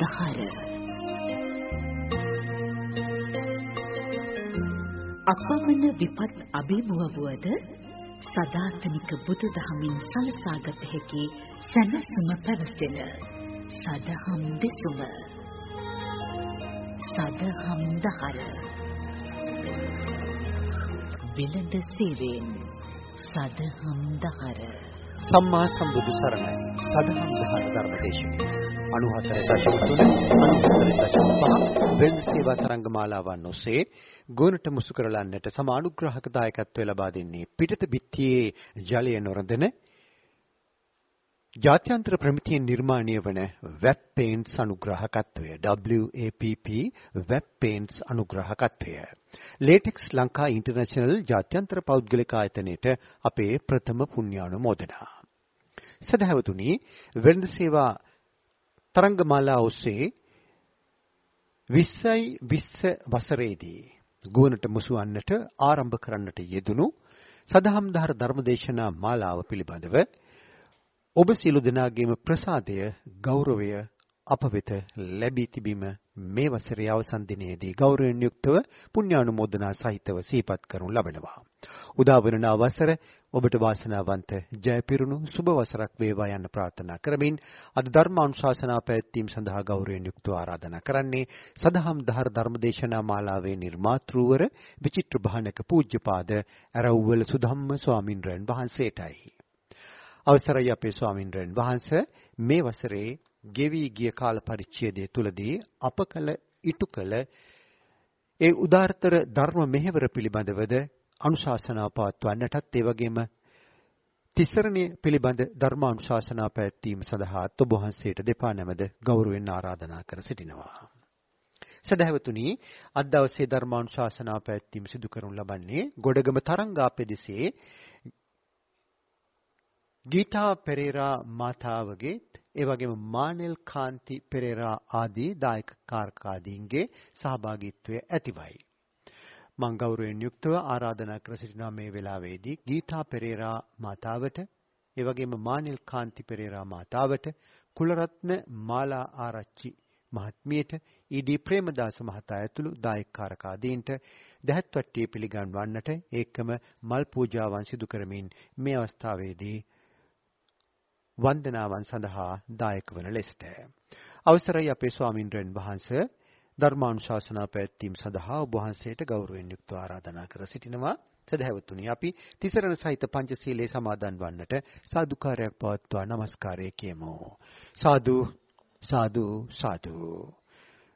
අන්ධහර අපමණ විපත් අභිමුවවුවද සදාතනික බුදුදහමින් සලසාගත හැකි සැනසුම පැවසෙන සදහම් දෙසුම. සදහම් දහර. විලඳ සේවයෙන් සදහම් දහර. සම්මා සම්බුදු සරණයි. සදහම් දහර ධර්මදේශනය. 94.3 වෙන් සේවා තරංග මාලාවන් ඔස්සේ ගුණට මුසු කරලන්නට සමානුග්‍රහක දායකත්වය ලබා දෙන්නේ පිටත බිත්තියේ ජලය නොරඳන ජාත්‍යන්තර ප්‍රමිතියෙන් නිර්මාණය වන වෙබ් පේන්ට්ස් අනුග්‍රහකත්වය WAPP වෙබ් පේන්ට්ස් අනුග්‍රහකත්වය. ලේටෙක්ස් ලංකා ඉන්ටර්නැෂනල් ජාත්‍යන්තර පෞද්ගලික ආයතනයේට අපේ ප්‍රථම පුණ්‍යානුමෝදනා. සදහවතුනි වෙළඳ සේවා තරංගමාලා ඔස්සේ 20යි 20 වසරේදී ගුවනට මුසු වන්නට ආරම්භ කරන්නට යෙදුණු සදහම් දහර ධර්මදේශනා මාලාව පිළිබඳව ඔබ සියලු දෙනාගේම ප්‍රසාදය ගෞරවය අප වෙත ලැබී තිබීම මේ වසරේ අවසන් දිනයේදී ගෞරවයෙන් යුක්තව පුණ්‍යානුමෝදනා සහිතව සිහිපත් කරනු ලබනවා. උදා වන වසර ඔබට වාසනාවන්ත ජයපිරුණු සුබ වසරක් වේවා යන්න ප්‍රාර්ථනා කරමින් අද ධර්මානුශාසනා පැවැත්වීම සඳහා ගෞරවයෙන් යුක්තව ආරාධනා කරන්නේ සදහම් දහර ධර්මදේශනා මාලාවේ නිර්මාතෘවර විචිත්‍ර භානක පූජ්‍යපාද ඇරව්වල සුධම්ම ස්වාමින්වයන් වහන්සේටයි. අවසරයි අපේ ස්වාමින්වයන් වහන්සේ මේ වසරේ ගෙවි ගිය කාල පරිච්ඡේදය තුලදී අප කළ ඉටු කළ ඒ උදාර්ථර ධර්ම මෙහෙවර පිළිබඳවද අනුශාසනා පවත්වන්නටත් ඒ වගේම තිසරණිය පිළිබඳ ධර්මානුශාසනා පැවැත්වීම සඳහා ඔබ වහන්සේට දෙපා නැමද ගෞරවයෙන් ආරාධනා කර සිටිනවා. සදහැවතුනි අද දවසේ ධර්මානුශාසනා පැවැත්වීම සිදු කරනු ලබන්නේ ගොඩගම තරංගාපෙදෙසේ ගීතා පෙරේරා මාතාවගේත් ඒ වගේම මානෙල් කාන්ති පෙරේරා ආදී දායක කාර්කාදීන්ගේ සහභාගීත්වය ඇතිවයි. මං ගෞරවයෙන් යුක්තව ආරාධනා කර සිටිනා මේ වෙලාවේදී ගීතා පෙරේරා මාතාවට ඒ වගේම මානිල් කාන්ති පෙරේරා මාතාවට කුලරත්න මාලා ආරච්චි මහත්මියට ඊ.ඩී. ප්‍රේමදාස මහතා ඇතුළු දායකකාරකාදීන්ට දැහැත්වට්ටිය පිළිගන්වන්නට ඒකම මල් පූජාවන් සිදු කරමින් මේ අවස්ථාවේදී වන්දනාවන් සඳහා දායක වන ලෙසට අවසරයි අපේ ස්වාමින්ද්‍රයන් වහන්සේ ධර්මානුශාසනා පැවැත්වීම සඳහා ඔබ වහන්සේට ගෞරවයෙන් යුක්තව ආරාධනා කර සිටිනවා. සදහැවතුනි අපි තිසරණ සහිත පංචශීලයේ සමාදන් වන්නට සාදුකාරයක් පවත්වා নমස්කාරය කියමු. සාදු සාදු සාදු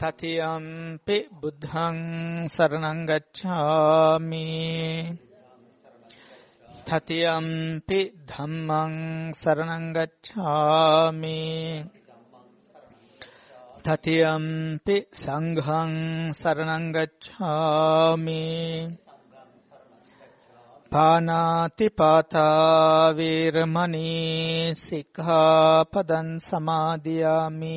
තතියම්පි බුද්ධං සරණං ගච්ඡාමි තතියම්පි ධම්මං සරණං ගච්ඡාමි තතියම්පි සංඝං සරණං ගච්ඡාමි පානාති පාතා වේරමණී සික්ඛාපදං සමාදියාමි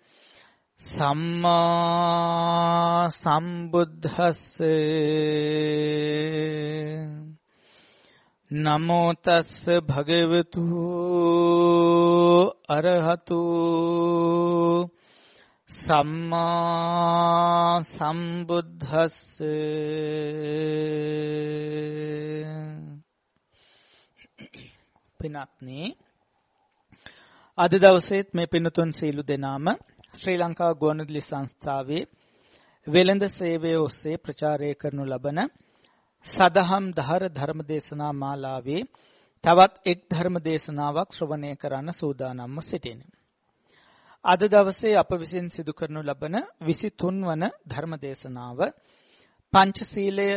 සම්මා සම්බුද්දස්ස නමෝ තස්ස භගවතු අරහතු සම්මා සම්බුද්දස්ස පිනත්නි අද දවසේත් මේ පිනතුන් සීලු දෙනාම ශ්‍රී ලංකා ගුවන්විදුලි සංස්ථාවේ වෙළඳ සේවය ඔස්සේ ප්‍රචාරය කරනු ලබන සදහම් දහර ධර්මදේශනා මාලාවේ තවත් එක් ධර්ම දේශනාවක් ශ්‍රවණය කරන්න සූදානම්ව සිටිනේ. අද දවසේ අප විසින් සිදු කරනු ලබන 23 වන ධර්ම දේශනාව පංචශීලය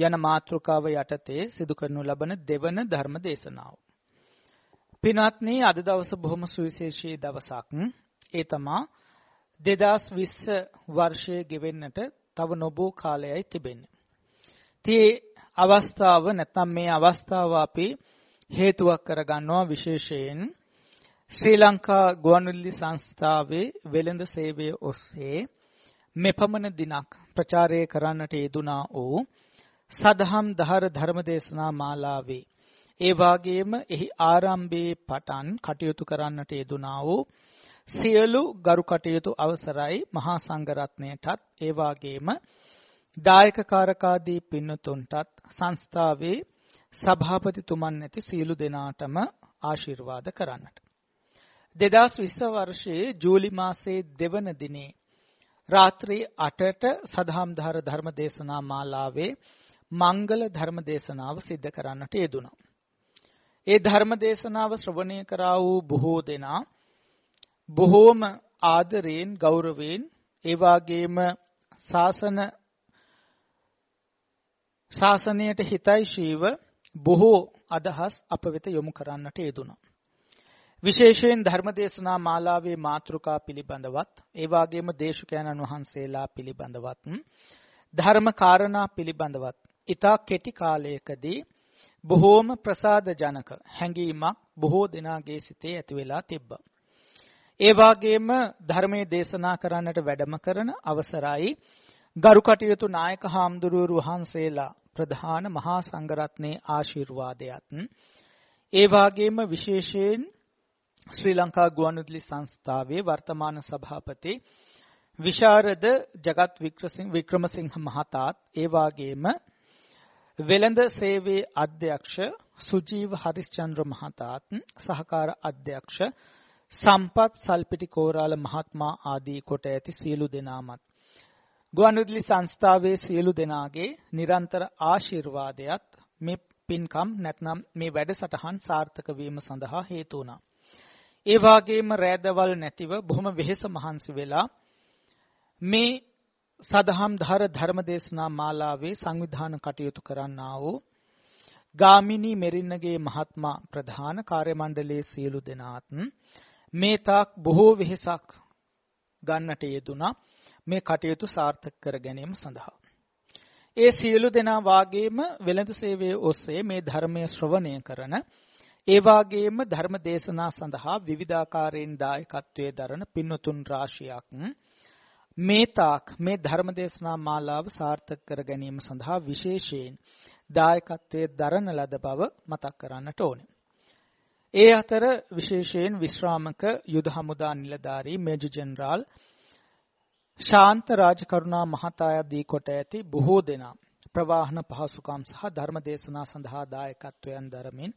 යන මාතෘකාව යටතේ සිදු කරනු ලබන දෙවන ධර්ම දේශනාව. පින්වත්නි අද දවස බොහොම සුවිශේෂී දවසක්. ඒ තමා 2020 වර්ෂයේ ගෙවෙන්නට තව නොබෝ කාලයයි තිබෙන්නේ. තී අවස්ථාව නැත්නම් මේ අවස්ථාව අපි හේතුවක් කරගන්නවා විශේෂයෙන් ශ්‍රී ලංකා ගුවන්විදුලි සංස්ථාවේ වෙළඳ සේවය ඔස්සේ මෙපමණ දිනක් ප්‍රචාරය කරන්නට යෙදුනා වූ සදහම් දහර ධර්මදේශනා මාලාවේ ඒ වාගේම එහි ආරම්භයේ පටන් කටයුතු කරන්නට යෙදුනා වූ සියලු ගරු කටයුතු අවසරයි මහා සංඝරත්නයටත් ඒ වාගේම දායක කාරකාදී පින්නතුන්ටත් සංස්ථාවේ සභාපතිතුමන් නැති සියලු දෙනාටම ආශිර්වාද කරන්නට 2020 වර්ෂයේ ජූලි මාසයේ දෙවන දිනේ රාත්‍රී 8ට සදහම්ධාර ධර්ම දේශනා මාලාවේ මංගල ධර්ම දේශනාව සිද්ධ කරන්නට යෙදුණා. ඒ ධර්ම දේශනාව ශ්‍රවණය කරා වූ බොහෝ දෙනා බොහෝම ආදරයෙන් ගෞරවයෙන් ඒ වාගේම ශාසන ශාසනයට හිතයිශීව බොහෝ අදහස් අප වෙත යොමු කරන්නට යෙදුණා. විශේෂයෙන් ධර්මදේශනා මාලාවේ මාතෘකා පිළිබඳවත් ඒ වගේම දේශකයන්න් වහන්සේලා පිළිබඳවත් ධර්ම කාරණා පිළිබඳවත් ඊතා කෙටි කාලයකදී බොහෝම ප්‍රසාද ජනක හැඟීමක් බොහෝ දෙනාගේ සිතේ ඇති වෙලා තිබ්බා. ඒ වගේම ධර්මයේ දේශනා කරන්නට වැඩම කරන අවසරයි. ගරු කටයුතු නායක හාමුදුරුවෝ වහන්සේලා ප්‍රධාන මහා සංඝරත්නයේ ආශිර්වාදයත්. ඒ වගේම විශේෂයෙන් ශ්‍රී ලංකා ගුවන්විදුලි සංස්ථාවේ වර්තමාන සභාපති විශාරද ජගත් වික්‍රමසිංහ මහතාත් ඒ වාගේම වෙළඳ සේවයේ අධ්‍යක්ෂ සුජීව හරිස්චන්ද්‍ර මහතාත් සහකාර අධ්‍යක්ෂ සම්පත් සල්පිටි කෝරාල මහත්මයා ආදී කොට ඇති සියලු දෙනාමත් ගුවන්විදුලි සංස්ථාවේ සියලු දෙනාගේ නිරන්තර ආශිර්වාදයත් මේ පින්කම් නැත්නම් මේ වැඩසටහන් සාර්ථක වීම සඳහා හේතු වුණා. ඒ වාගේම රෑදවල් නැතිව බොහොම වෙහෙස මහන්සි වෙලා මේ සදහම් ධර ධර්මදේශනා මාලාවේ සංවිධාන කටයුතු කරන්නා වූ ගාමිණී මෙරින්නගේ මහත්මා ප්‍රධාන කාර්ය මණ්ඩලයේ සියලු දෙනාත් මේ තාක් බොහෝ වෙහෙසක් ගන්නට යෙදුනා මේ කටයුතු සාර්ථක කර ගැනීම සඳහා. ඒ සියලු දෙනා වාගේම වෙළඳ සේවයේ ඔස්සේ මේ ධර්මය ශ්‍රවණය කරන ඒ වාගේම ධර්ම දේශනා සඳහා විවිධාකාරයෙන් දායකත්වයේ දරන පින්වතුන් රාශියක් මේ තාක් මේ ධර්ම දේශනා මාලාව සාර්ථක කර ගැනීම සඳහා විශේෂයෙන් දායකත්වයේ දරන ලද බව මතක් කරන්නට ඕනේ. ඒ අතර විශේෂයෙන් විශ්‍රාමක යුද හමුදා නිලධාරී මේජර් ජෙනරාල් ශාන්ත රාජකරුණා මහතායදී කොට ඇති බොහෝ දෙනා ප්‍රවාහන පහසුකම් සහ ධර්ම දේශනා සඳහා දායකත්වයන් දරමින්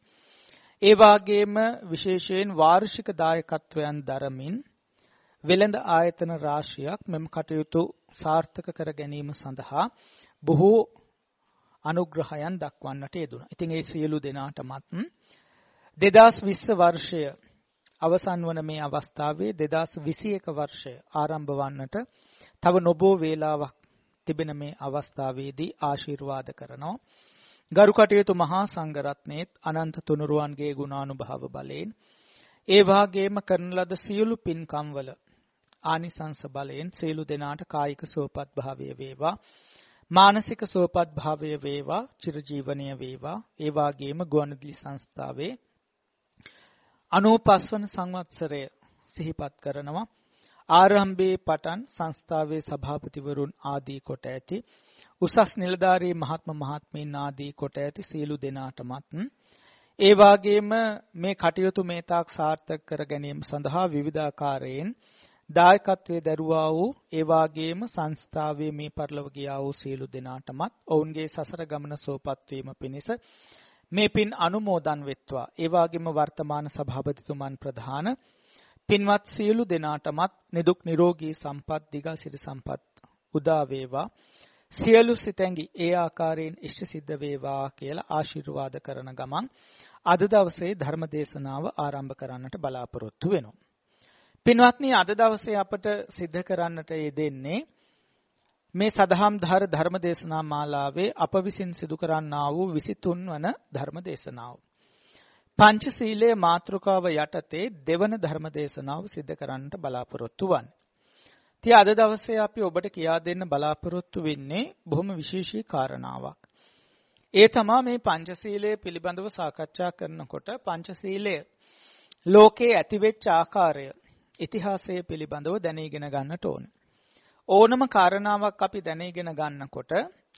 ඒ වාගේම විශේෂයෙන් වාර්ෂික දායකත්වයන් දරමින් වෙළඳ ආයතන රාශියක් මෙම කටයුතු සාර්ථක කර ගැනීම සඳහා බොහෝ අනුග්‍රහයන් දක්වන්නට යෙදුණා. ඉතින් ඒ සියලු දෙනාටමත් 2020 වර්ෂය අවසන් වන මේ අවස්ථාවේ 2021 වර්ෂය ආරම්භ වන්නට තව නොබෝ වේලාවක් තිබෙන මේ අවස්ථාවේදී ආශිර්වාද කරනවා. ගරු කටයුතු මහා සංඝරත්නයේත් අනන්ත තුනුරුවන්ගේ ගුණානුභාව බලයෙන් ඒ වාගේම කරන ලද සියලු පින්කම් වල ආනිසංස බලයෙන් සියලු දෙනාට කායික සුවපත් භාවය වේවා මානසික සුවපත් භාවය වේවා චිරජීවනීය වේවා ඒ වාගේම ගුවන්විදුලි සංස්ථාවේ 95 වන සංවත්සරය සිහිපත් කරනවා. ආරම්භයේ පටන් සංස්ථාවේ සභාපතිවරුන් ආදී කොට ඇති උසස් නිලධාරී මහත්ම මහත්මීන් ආදී කොට ඇති සීලු දෙනාටමත්. ඒ වාගේම මේ කටයුතු මේ තාක් සාර්ථක කර ගැනීම සඳහා විවිධාකාරයෙන් දායකත්වයේ දරුවා වූ ඒ වාගේම සංස්ථාවේ මේ පරිලව ගියා වූ සීලු දෙනාටමත් ඔවුන්ගේ සසර ගමන සෝපත් වීම පිණිස මේ පින් අනුමෝදන් වෙත්වා. ඒ වාගේම වර්තමාන සභාපතිතුමන් ප්‍රධාන. පින්වත් සියලු දෙනාටමත් නිදුක් නිරෝගී සම්පත් දිගා සිරි සම්පත් උදා වේවා. සියලු සිතැඟි ඒ ආකාරයෙන් ඉෂ්ට සිද්ධ වේවා කියලා ආශිර්වාද කරන ගමන් අද දවසේ ධර්ම දේශනාව ආරම්භ කරන්නට බලාපොරොත්තු වෙනවා. පින්වත්නි අද දවසේ අපට සිද්ධ කරන්නට යෙදෙන්නේ මේ සදහම් ධාර ධර්ම දේශනා මාලාවේ අප විසින් සිදු කරන්නා වූ 23 වන ධර්ම දේශනාව. පංචශීලයේ මාතෘකාව යටතේ දෙවන ධර්ම දේශනාව සිදු කරන්නට බලාපොරොත්තු වන්නේ. ඉතින් අද දවසේ අපි ඔබට කියා දෙන්න බලාපොරොත්තු වෙන්නේ බොහොම විශේෂී කාරණාවක්. ඒ තමා මේ පංචශීලය පිළිබඳව සාකච්ඡා කරනකොට පංචශීලය ලෝකේ ඇතිවෙච්ච ආකාරය ඉතිහාසය පිළිබඳව දැනගෙන ගන්නට ඕන. ඕනම කාරණාවක් අපි දැනගෙන ගන්නකොට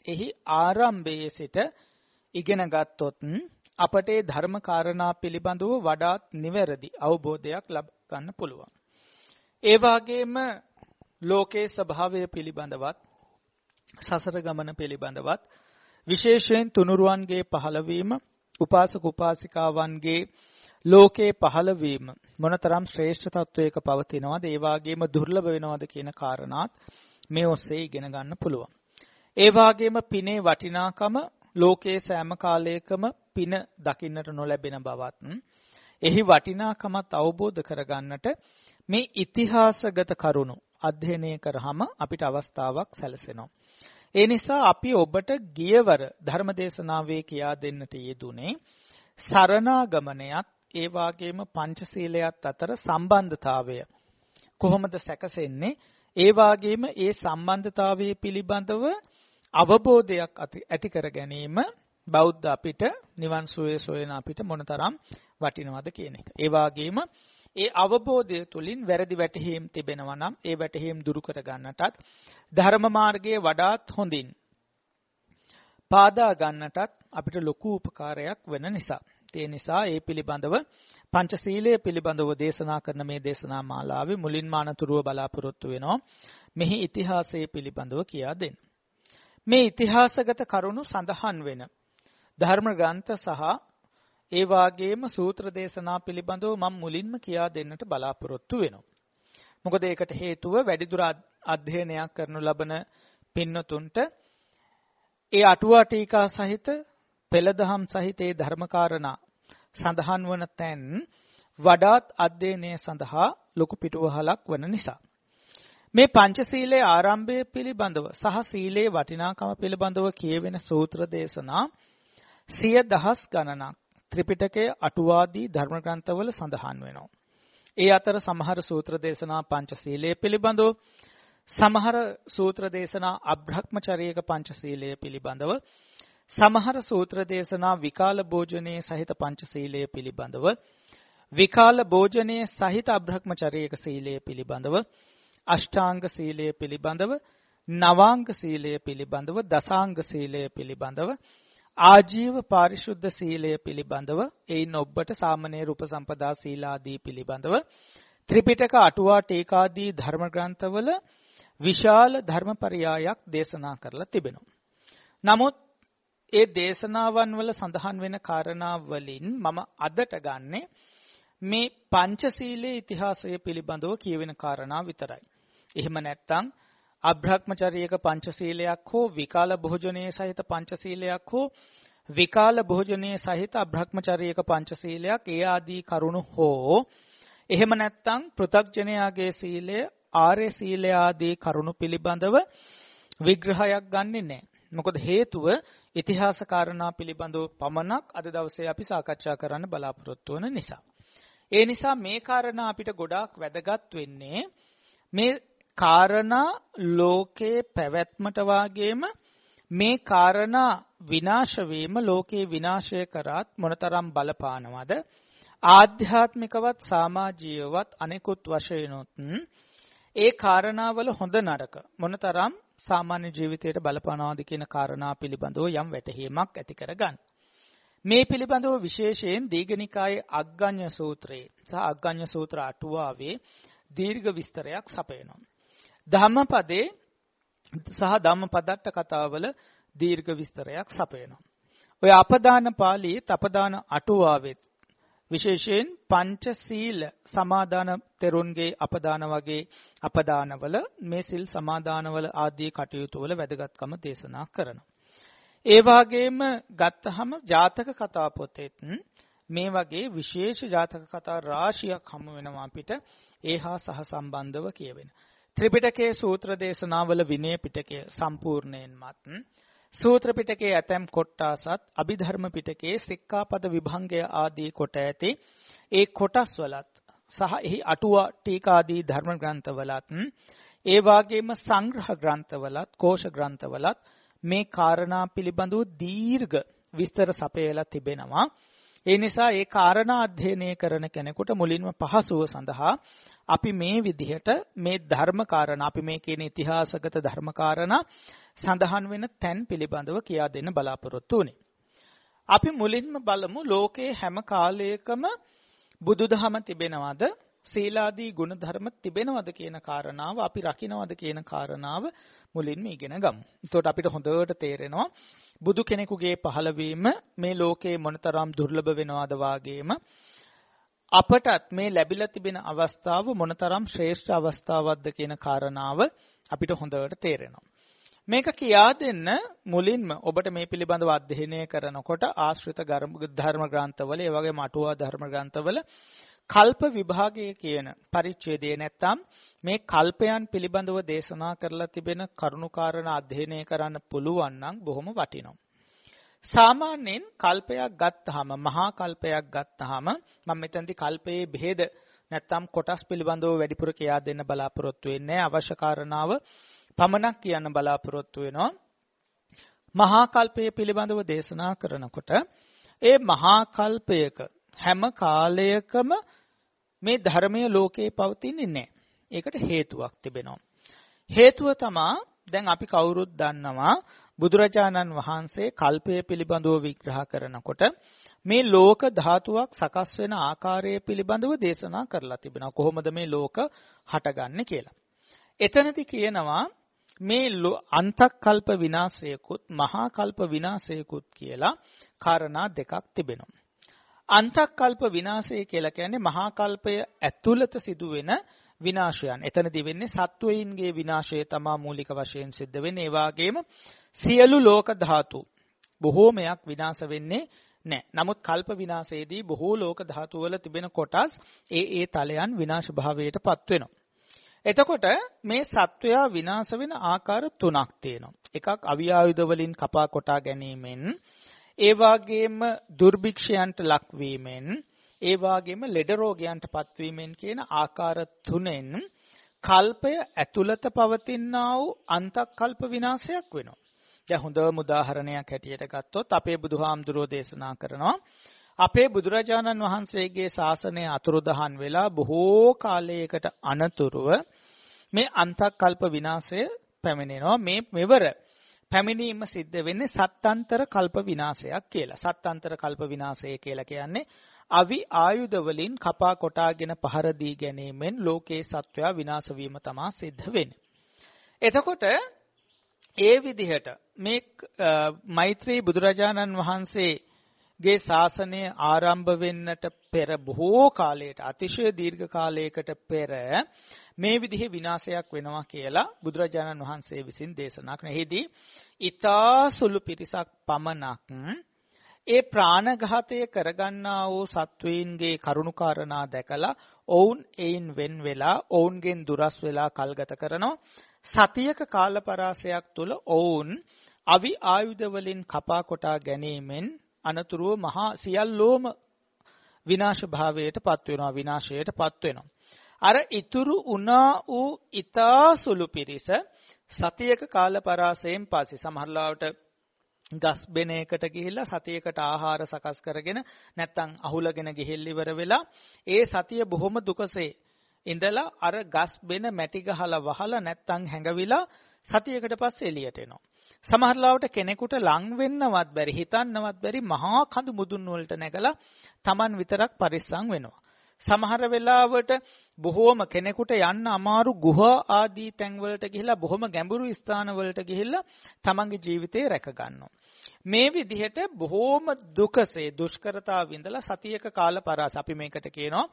එහි ආරම්භයේ සිට ඉගෙන ගත්තොත් අපට ඒ ධර්ම කාරණා පිළිබඳව වඩාත් නිවැරදි අවබෝධයක් ලබ ගන්න පුළුවන්. ඒ වගේම ලෝකේ ස්වභාවය පිළිබඳවත් සසර ගමන පිළිබඳවත් විශේෂයෙන් තුනුරුවන්ගේ පහළවීම උපාසක උපාසිකාවන්ගේ ලෝකේ පහළවීම මොනතරම් ශ්‍රේෂ්ඨ තත්වයක පවතිනවද ඒ වගේම දුර්ලභ වෙනවද කියන කාරණාත් මේ ඔස්සේ ඉගෙන ගන්න පුළුවන්. ඒ වගේම පිනේ වටිනාකම ලෝකයේ සෑම කාලයකම පින දකින්නට නොලැබෙන බවත් එහි වටිනාකමත් අවබෝධ කරගන්නට මේ ඉතිහාසගත කරුණු අධ්‍යයනය කරාම අපිට අවස්ථාවක් සැලසෙනවා. ඒ නිසා අපි ඔබට ගියවර ධර්මදේශනාවේ කියා දෙන්නට යෙදුනේ සරණාගමනයත් ඒ වාගේම පංචශීලයත් අතර සම්බන්ධතාවය කොහොමද සැකසෙන්නේ ඒ වාගේම ඒ සම්බන්ධතාවයේ පිළිබඳව අවබෝධයක් ඇති කර ගැනීම බෞද්ධ අපිට නිවන් සුවේ සොයන අපිට මොනතරම් වටිනවද කියන එක. ඒ වාගේම ඒ අවබෝධය තුලින් වැරදි වැටහීම් තිබෙනවා නම් ඒ වැටහීම් දුරු කර ගන්නටත් ධර්ම මාර්ගයේ වඩාත් හොඳින් පාදා ගන්නටත් අපිට ලොකු උපකාරයක් වෙන නිසා. ඒ නිසා ඒ පිළිබඳව පංචශීලයේ පිළිබඳව දේශනා කරන මේ දේශනා මාලාවේ මුලින්ම අනතුරුව බලාපොරොත්තු වෙනවා. මෙහි ඉතිහාසයේ පිළිබඳව කියා දෙන්න. මේ ඉතිහාසගත කරුණු සඳහන් වෙන ධර්ම ග්‍රන්ථ සහ ඒ වාගේම සූත්‍ර දේශනා පිළිබඳව මම මුලින්ම කියා දෙන්නට බලාපොරොත්තු වෙනවා. මොකද ඒකට හේතුව වැඩිදුර අධ්‍යයනයක් කරනු ලබන පින්නතුන්ට ඒ අටුවා ටීකා සහිත පෙළදහම් සහිත ඒ ධර්මකාරණා සඳහන් වන තැන් වඩාත් අධ්‍යයනය සඳහා ලොකු පිටුවහලක් වන නිසා. මේ පංචශීලයේ ආරම්භය පිළිබඳව සහ සීලේ වටිනාකම පිළිබඳව කියවෙන සූත්‍ර දේශනා සිය දහස් ගණනක් ත්‍රිපිටකයේ අටුවාදී ධර්ම ග්‍රන්ථවල සඳහන් වෙනවා. ඒ අතර සමහර සූත්‍ර දේශනා පංචශීලයේ පිළිබඳව සමහර සූත්‍ර දේශනා අබ්‍රහ්මචර්යයක පංචශීලයේ පිළිබඳව සමහර සූත්‍ර දේශනා විකාල භෝජනයේ සහිත පංචශීලයේ පිළිබඳව විකාල භෝජනයේ සහිත අබ්‍රහ්මචර්යයක සීලය පිළිබඳව අෂ්ටාංග සීලය පිළිබඳව නවාංග සීලය පිළිබඳව දසාංග සීලය පිළිබඳව ආජීව පාරිශුද්ධ සීලය පිළිබඳව එයින් ඔබට සාමනීය රූපසම්පදා සීලාදී පිළිබඳව ත්‍රිපිටක අටුවා ටීකාදී ධර්ම ග්‍රන්ථවල විශාල ධර්මපරයායක් දේශනා කරලා තිබෙනවා. නමුත් ඒ දේශනාවන් වල සඳහන් වෙන කාරණා වලින් මම අදට ගන්නේ මේ පංචශීලයේ ඉතිහාසය පිළිබඳව කියවෙන කාරණා විතරයි. එහෙම නැත්නම් අබ්‍රහ්මචර්යයක පංචශීලයක් හෝ විකාල භෝජනයේ සහිත පංචශීලයක් හෝ විකාල භෝජනයේ සහිත අබ්‍රහ්මචර්යයක පංචශීලයක් ඒ ආදී කරුණු හෝ එහෙම නැත්නම් පෘථග්ජනයාගේ සීලය ආර්ය සීලය ආදී කරුණු පිළිබඳව විග්‍රහයක් ගන්නෙ නැහැ. මොකද හේතුව ඉතිහාස කාරණා පිළිබඳව පමණක් අද දවසේ අපි සාකච්ඡා කරන්න බලාපොරොත්තු වන නිසා. ඒ නිසා මේ කාරණා අපිට ගොඩාක් වැදගත් වෙන්නේ මේ කාරණා ලෝකේ පැවැත්මට වාගේම මේ කාරණා විනාශ වීම ලෝකේ විනාශය කරත් මොනතරම් බලපානවද ආධ්‍යාත්මිකවත් සමාජීයවත් අනෙකුත් වශයෙන්ොත් ඒ කාරණාවල හොඳ නරක මොනතරම් සාමාන්‍ය ජීවිතයට බලපානවාද කියන කාරණා පිළිබඳව යම් වැටහීමක් ඇති කරගන්න. මේ පිළිබඳව විශේෂයෙන් දීඝනිකායේ අග්ගඤ්ඤ සූත්‍රයේ සහ අග්ගඤ්ඤ සූත්‍ර අටුවාවේ දීර්ඝ විස්තරයක් සපයනවා. ධම්මපදේ සහ ධම්මපදට්ට කතාවල දීර්ඝ විස්තරයක් සපයනවා. ඔය අපදාන පාළියේ තපදාන අටුවාවෙත් විශේෂයෙන් පංචශීල සමාදාන තෙරුන්ගේ අපදාන වගේ අපදානවල මේ සිල් සමාදානවල ආදී කටයුතු වල වැදගත්කම දේශනා කරනවා. ඒ වගේම ගත්තහම ජාතක කතා පොතෙත් මේ වගේ විශේෂ ජාතක කතා රාශියක් හමු වෙනවා අපිට ඒහා සහ සම්බන්ධව කියවෙන. ත්‍රිපිටකයේ සූත්‍ර දේශනාවල විනය පිටකය සම්පූර්ණයෙන්මත් සූත්‍ර පිටකයේ ඇතැම් කොට්ටාසත් අභිධර්ම පිටකයේ සික්ඛාපද විභංගය ආදී කොට ඇති ඒ කොටස් වලත් සහ එහි අටුවා ටීකාදී ධර්ම ග්‍රන්ථවලත් ඒ වාගේම සංග්‍රහ ග්‍රන්ථවලත් කෝෂ ග්‍රන්ථවලත් මේ කාරණා පිළිබඳව දීර්ඝ විස්තර සපයලා තිබෙනවා. ඒ නිසා ඒ කාරණා අධ්‍යයනය කරන කෙනෙකුට මුලින්ම පහසුව සඳහා අපි මේ විදිහට මේ ධර්මකාරණා අපි මේ කියන ඉතිහාසගත ධර්මකාරණා සඳහන් වෙන තැන් පිළිබඳව කියා දෙන්න බලාපොරොත්තු වෙන්නේ. අපි මුලින්ම බලමු ලෝකයේ හැම කාලයකම බුදුදහම තිබෙනවද සීලාදී ගුණධර්ම තිබෙනවද කියන කාරණාව අපි රකින්නවද කියන කාරණාව මුලින්ම ඉගෙන ගමු. එතකොට අපිට හොඳට තේරෙනවා බුදු කෙනෙකුගේ පහළවීම මේ ලෝකේ මොනතරම් දුර්ලභ වෙනවද වාගේම අපටත් මේ ලැබිලා තිබෙන අවස්ථාව මොනතරම් ශ්‍රේෂ්ඨ අවස්ථාවක්ද කියන කාරණාව අපිට හොඳට තේරෙනවා. මේක කියා දෙන්න මුලින්ම ඔබට මේ පිළිබඳව අධ්‍යයනය කරනකොට ආශ්‍රිත ධර්ම ග්‍රන්ථවල ඒ වගේම අටුවා ධර්ම ග්‍රන්ථවල කල්ප විභාගය කියන පරිච්ඡේදය නැත්තම් මේ කල්පයන් පිළිබඳව දේශනා කරලා තිබෙන කරුණුකාරණ අධ්‍යයනය කරන්න පුළුවන් නම් බොහොම වටිනවා. සාමාන්‍යයෙන් කල්පයක් ගත්තාම මහා කල්පයක් ගත්තාම මම මෙතනදී කල්පයේ බෙහෙද නැත්තම් කොටස් පිළිබඳව වැඩිපුර කියා දෙන්න බලාපොරොත්තු වෙන්නේ අවශ්‍ය කාරණාව පමණක් කියන්න බලාපොරොත්තු වෙනවා මහා කල්පය පිළිබඳව දේශනා කරනකොට ඒ මහා කල්පයක හැම කාලයකම මේ ධර්මයේ ලෝකේ පවතින්නේ නැහැ. ඒකට හේතුවක් තිබෙනවා. හේතුව තමා දැන් අපි කවුරුත් දන්නවා බුදුරජාණන් වහන්සේ කල්පය පිළිබඳව විග්‍රහ කරනකොට මේ ලෝක ධාතුවක් සකස් වෙන ආකාරය පිළිබඳව දේශනා කරලා තිබෙනවා. කොහොමද මේ ලෝක හටගන්නේ කියලා. එතනදි කියනවා මේ අන්තක්කල්ප විනාශයකුත් මහා කල්ප විනාශයකුත් කියලා කාරණා දෙකක් තිබෙනවා. අන්තක්කල්ප විනාශය කියලා කියන්නේ මහා කල්පය ඇතුළත සිදුවෙන විනාශයන්. එතනදී වෙන්නේ සත්වයින්ගේ විනාශය තමා මූලික වශයෙන් සිද්ධ වෙන්නේ. ඒ වගේම සියලු ලෝක ධාතු බොහෝමයක් විනාශ වෙන්නේ නැහැ. නමුත් කල්ප විනාශයේදී බොහෝ ලෝක ධාතු වල තිබෙන කොටස් ඒ ඒ තලයන් විනාශ භාවයටපත් වෙනවා. එතකොට මේ සත්වයා විනාශ වෙන ආකාර තුනක් තියෙනවා. එකක් අවියායුධ වලින් කපා කොටා ගැනීමෙන් ඒ වගේම දුර්භික්ෂයන්ට ලක්වීමෙන් ඒ වගේම ලෙඩ රෝගයන්ට පත්වීමෙන් කියන ආකාර තුනෙන් කල්පය ඇතුළත පවතිනා වූ අන්තකල්ප විනාශයක් වෙනවා. දැන් හොඳම උදාහරණයක් හැටියට ගත්තොත් අපේ බුදුහාමුදුරෝ දේශනා කරනවා අපේ බුදුරජාණන් වහන්සේගේ ශාසනය අතුරුදහන් වෙලා බොහෝ කාලයකට අනතුරුව මේ අන්තකල්ප විනාශය පැමිණෙනවා මේ මෙවර පැමිණීම සිද්ධ වෙන්නේ සත්තාන්තර කල්ප විනාශයක් කියලා. සත්තාන්තර කල්ප විනාශය කියලා කියන්නේ අවි ආයුධ වලින් කපා කොටාගෙන පහර දී ගැනීමෙන් ලෝකේ සත්වයා විනාශ වීම තමා සිද්ධ වෙන්නේ. එතකොට ඒ විදිහට මේ මෛත්‍රී බුදුරජාණන් වහන්සේගේ ශාසනය ආරම්භ වෙන්නට පෙර බොහෝ කාලයකට අතිශය දීර්ඝ කාලයකට පෙර මේ විදිහේ විනාශයක් වෙනවා කියලා බුදුරජාණන් වහන්සේ විසින් දේශනා කරන. එහිදී ඊතා සුළු පිරිසක් පමණක් ඒ ප්‍රාණඝාතය කරගන්නා වූ සත්වයින්ගේ කරුණාකාරණා දැකලා ඔවුන් එයින් වෙන් වෙලා ඔවුන්ගෙන් දුරස් වෙලා කල්ගත කරනවා. සතියක කාලපරාසයක් තුල ඔවුන් අවි ආයුධ වලින් කපා කොටා ගැනීමෙන් අනතුරුව මහා සියල්ලෝම විනාශ භාවයට පත් වෙනවා විනාශයට පත් වෙනවා. අර ඉතුරු උනා වූ ඊතා සුළු පිරිස සතියක කාල පරාසයෙන් පස්සේ සමහරලාවට ගස් බෙන එකට ගිහිල්ලා සතියකට ආහාර සකස් කරගෙන නැත්තම් අහුලගෙන ගිහිල් ඉවර වෙලා ඒ සතිය බොහොම දුකසේ ඉඳලා අර ගස් බෙන මැටි ගහලා වහලා නැත්තම් හැඟවිලා සතියකට පස්සේ එළියට එනවා. සමහරලාවට කෙනෙකුට ලං වෙන්නවත් බැරි හිතන්නවත් බැරි මහා කඳු මුදුන් වලට නැගලා Taman විතරක් පරිස්සම් වෙනවා. සමහර වෙලාවට බොහෝම කෙනෙකුට යන්න අමාරු ගුහා ආදී තැන්වලට ගිහිලා බොහොම ගැඹුරු ස්ථානවලට ගිහිල්ලා තමන්ගේ ජීවිතේ රැක ගන්නවා. මේ විදිහට බොහෝම දුකසේ දුෂ්කරතාව විඳලා සතියක කාල පරාස අපි මේකට කියනවා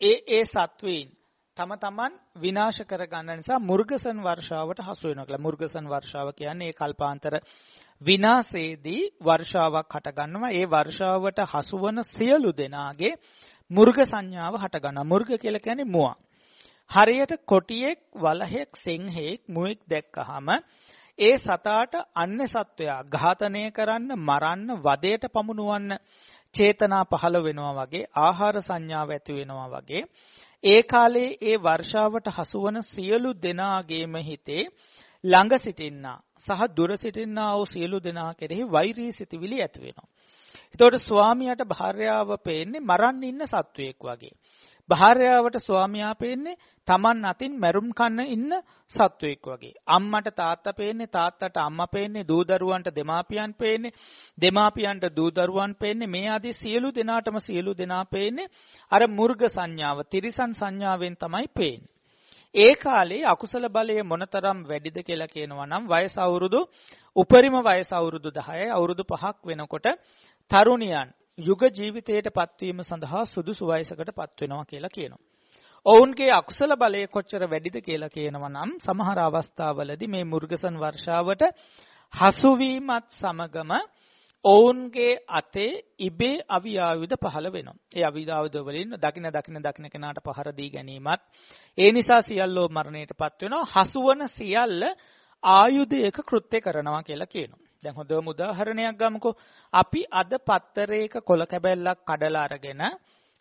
ඒ ඒ සත්වයින් තම තමන් විනාශ කර ගන්න නිසා මුර්ගසන් වර්ෂාවට හසු වෙනවා කියලා. මුර්ගසන් වර්ෂාව කියන්නේ ඒ කල්පාන්තර විනාශයේදී වර්ෂාවක් හටගන්නවා. ඒ වර්ෂාවට හසුවන සියලු දෙනාගේ මුර්ග සංඥාව හටගන්නවා. මුර්ග කියලා කියන්නේ මුවා. හරියට කොටියෙක් වලහෙක් සිංහෙක් මුවෙක් දැක්කහම ඒ සතාට අන්‍ය සත්වයා ඝාතනය කරන්න මරන්න වදයට පමුණුවන්න චේතනා පහළ වෙනවා වගේ ආහාර සංඥාව ඇති වෙනවා වගේ ඒ කාලේ ඒ වර්ෂාවට හසුවන සියලු දෙනාගේම හිතේ ළඟ සිටින්නා සහ දුර සිටින්නා වූ සියලු දෙනා කෙරෙහි වෛරී සිතවිලි ඇති වෙනවා. එතකොට ස්වාමියාට භාර්යාව පේන්නේ මරන්න ඉන්න සත්වයෙක් වගේ. භාර්යාවට ස්වාමියා පේන්නේ Taman අතින් මැරුම් කන්න ඉන්න සත්වෙක් වගේ. අම්මට තාත්තා පේන්නේ තාත්තට අම්මා පේන්නේ දූ දරුවන්ට දෙමාපියන් පේන්නේ දෙමාපියන්ට දූ දරුවන් පේන්නේ මේ ආදී සියලු දෙනාටම සියලු දෙනා පේන්නේ අර මුර්ග සංඥාව තිරිසන් සංඥාවෙන් තමයි පේන්නේ. ඒ කාලේ අකුසල බලය මොනතරම් වැඩිද කියලා කියනවා නම් වයස අවුරුදු උපරිම වයස අවුරුදු 10යි අවුරුදු 5ක් වෙනකොට තරුණියන් යුග ජීවිතයට පත්වීම සඳහා සුදුසු වයසකට පත් වෙනවා කියලා කියනවා. ඔවුන්ගේ අකුසල බලය කොච්චර වැඩිද කියලා කියනවා නම් සමහර අවස්ථාවලදී මේ මුර්ගසන් වර්ෂාවට හසුවීමත් සමගම ඔවුන්ගේ අතේ ඉබේ අවියායුධ පහළ වෙනවා. ඒ අවියායුධ වලින් දකින දකින දකින කෙනාට පහර දී ගැනීමත් ඒ නිසා සියල්ලෝ මරණයටපත් වෙනවා. හසුවන සියල්ල ආයුධයක කෘත්‍ය කරනවා කියලා කියනවා. දැන් හොඳම උදාහරණයක් ගමුකෝ. අපි අද පත්තරයක කොළ කැබැල්ලක් කඩලා අරගෙන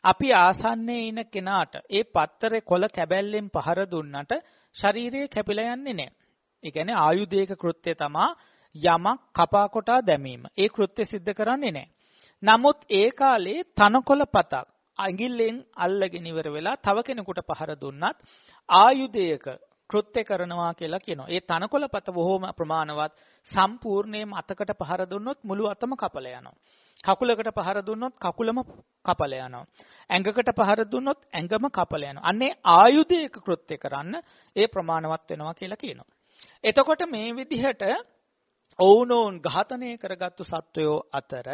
අපි ආසන්නයේ ඉන කෙනාට ඒ පත්තරේ කොළ කැබැල්ලෙන් පහර දුන්නට ශරීරය කැපිලා යන්නේ නැහැ. ඒ කියන්නේ ආයුධයක කෘත්‍ය තමා යමක් කපා කොටා දැමීම. ඒ කෘත්‍ය સિદ્ધ කරන්නේ නැහැ. නමුත් ඒ කාලේ තනකොළ පතක් අඟිල්ලෙන් අල්ලගෙන ඉවර වෙලා තව කෙනෙකුට පහර දුන්නත් ආයුධයක කෘත්‍ය කරනවා කියලා කියනවා. ඒ තනකොළ පත බොහොම ප්‍රමාණවත් සම්පූර්ණයෙන්ම අතකට පහර දුන්නොත් මුළු අතම කපල යනවා. කකුලකට පහර දුන්නොත් කකුලම කපල යනවා. ඇඟකට පහර දුන්නොත් ඇඟම කපල යනවා. අන්නේ ආයුධයක කෘත්‍ය කරන්න ඒ ප්‍රමාණවත් වෙනවා කියලා කියනවා. එතකොට මේ විදිහට ඔවුනෝන් ඝාතනය කරගත්තු සත්වයෝ අතර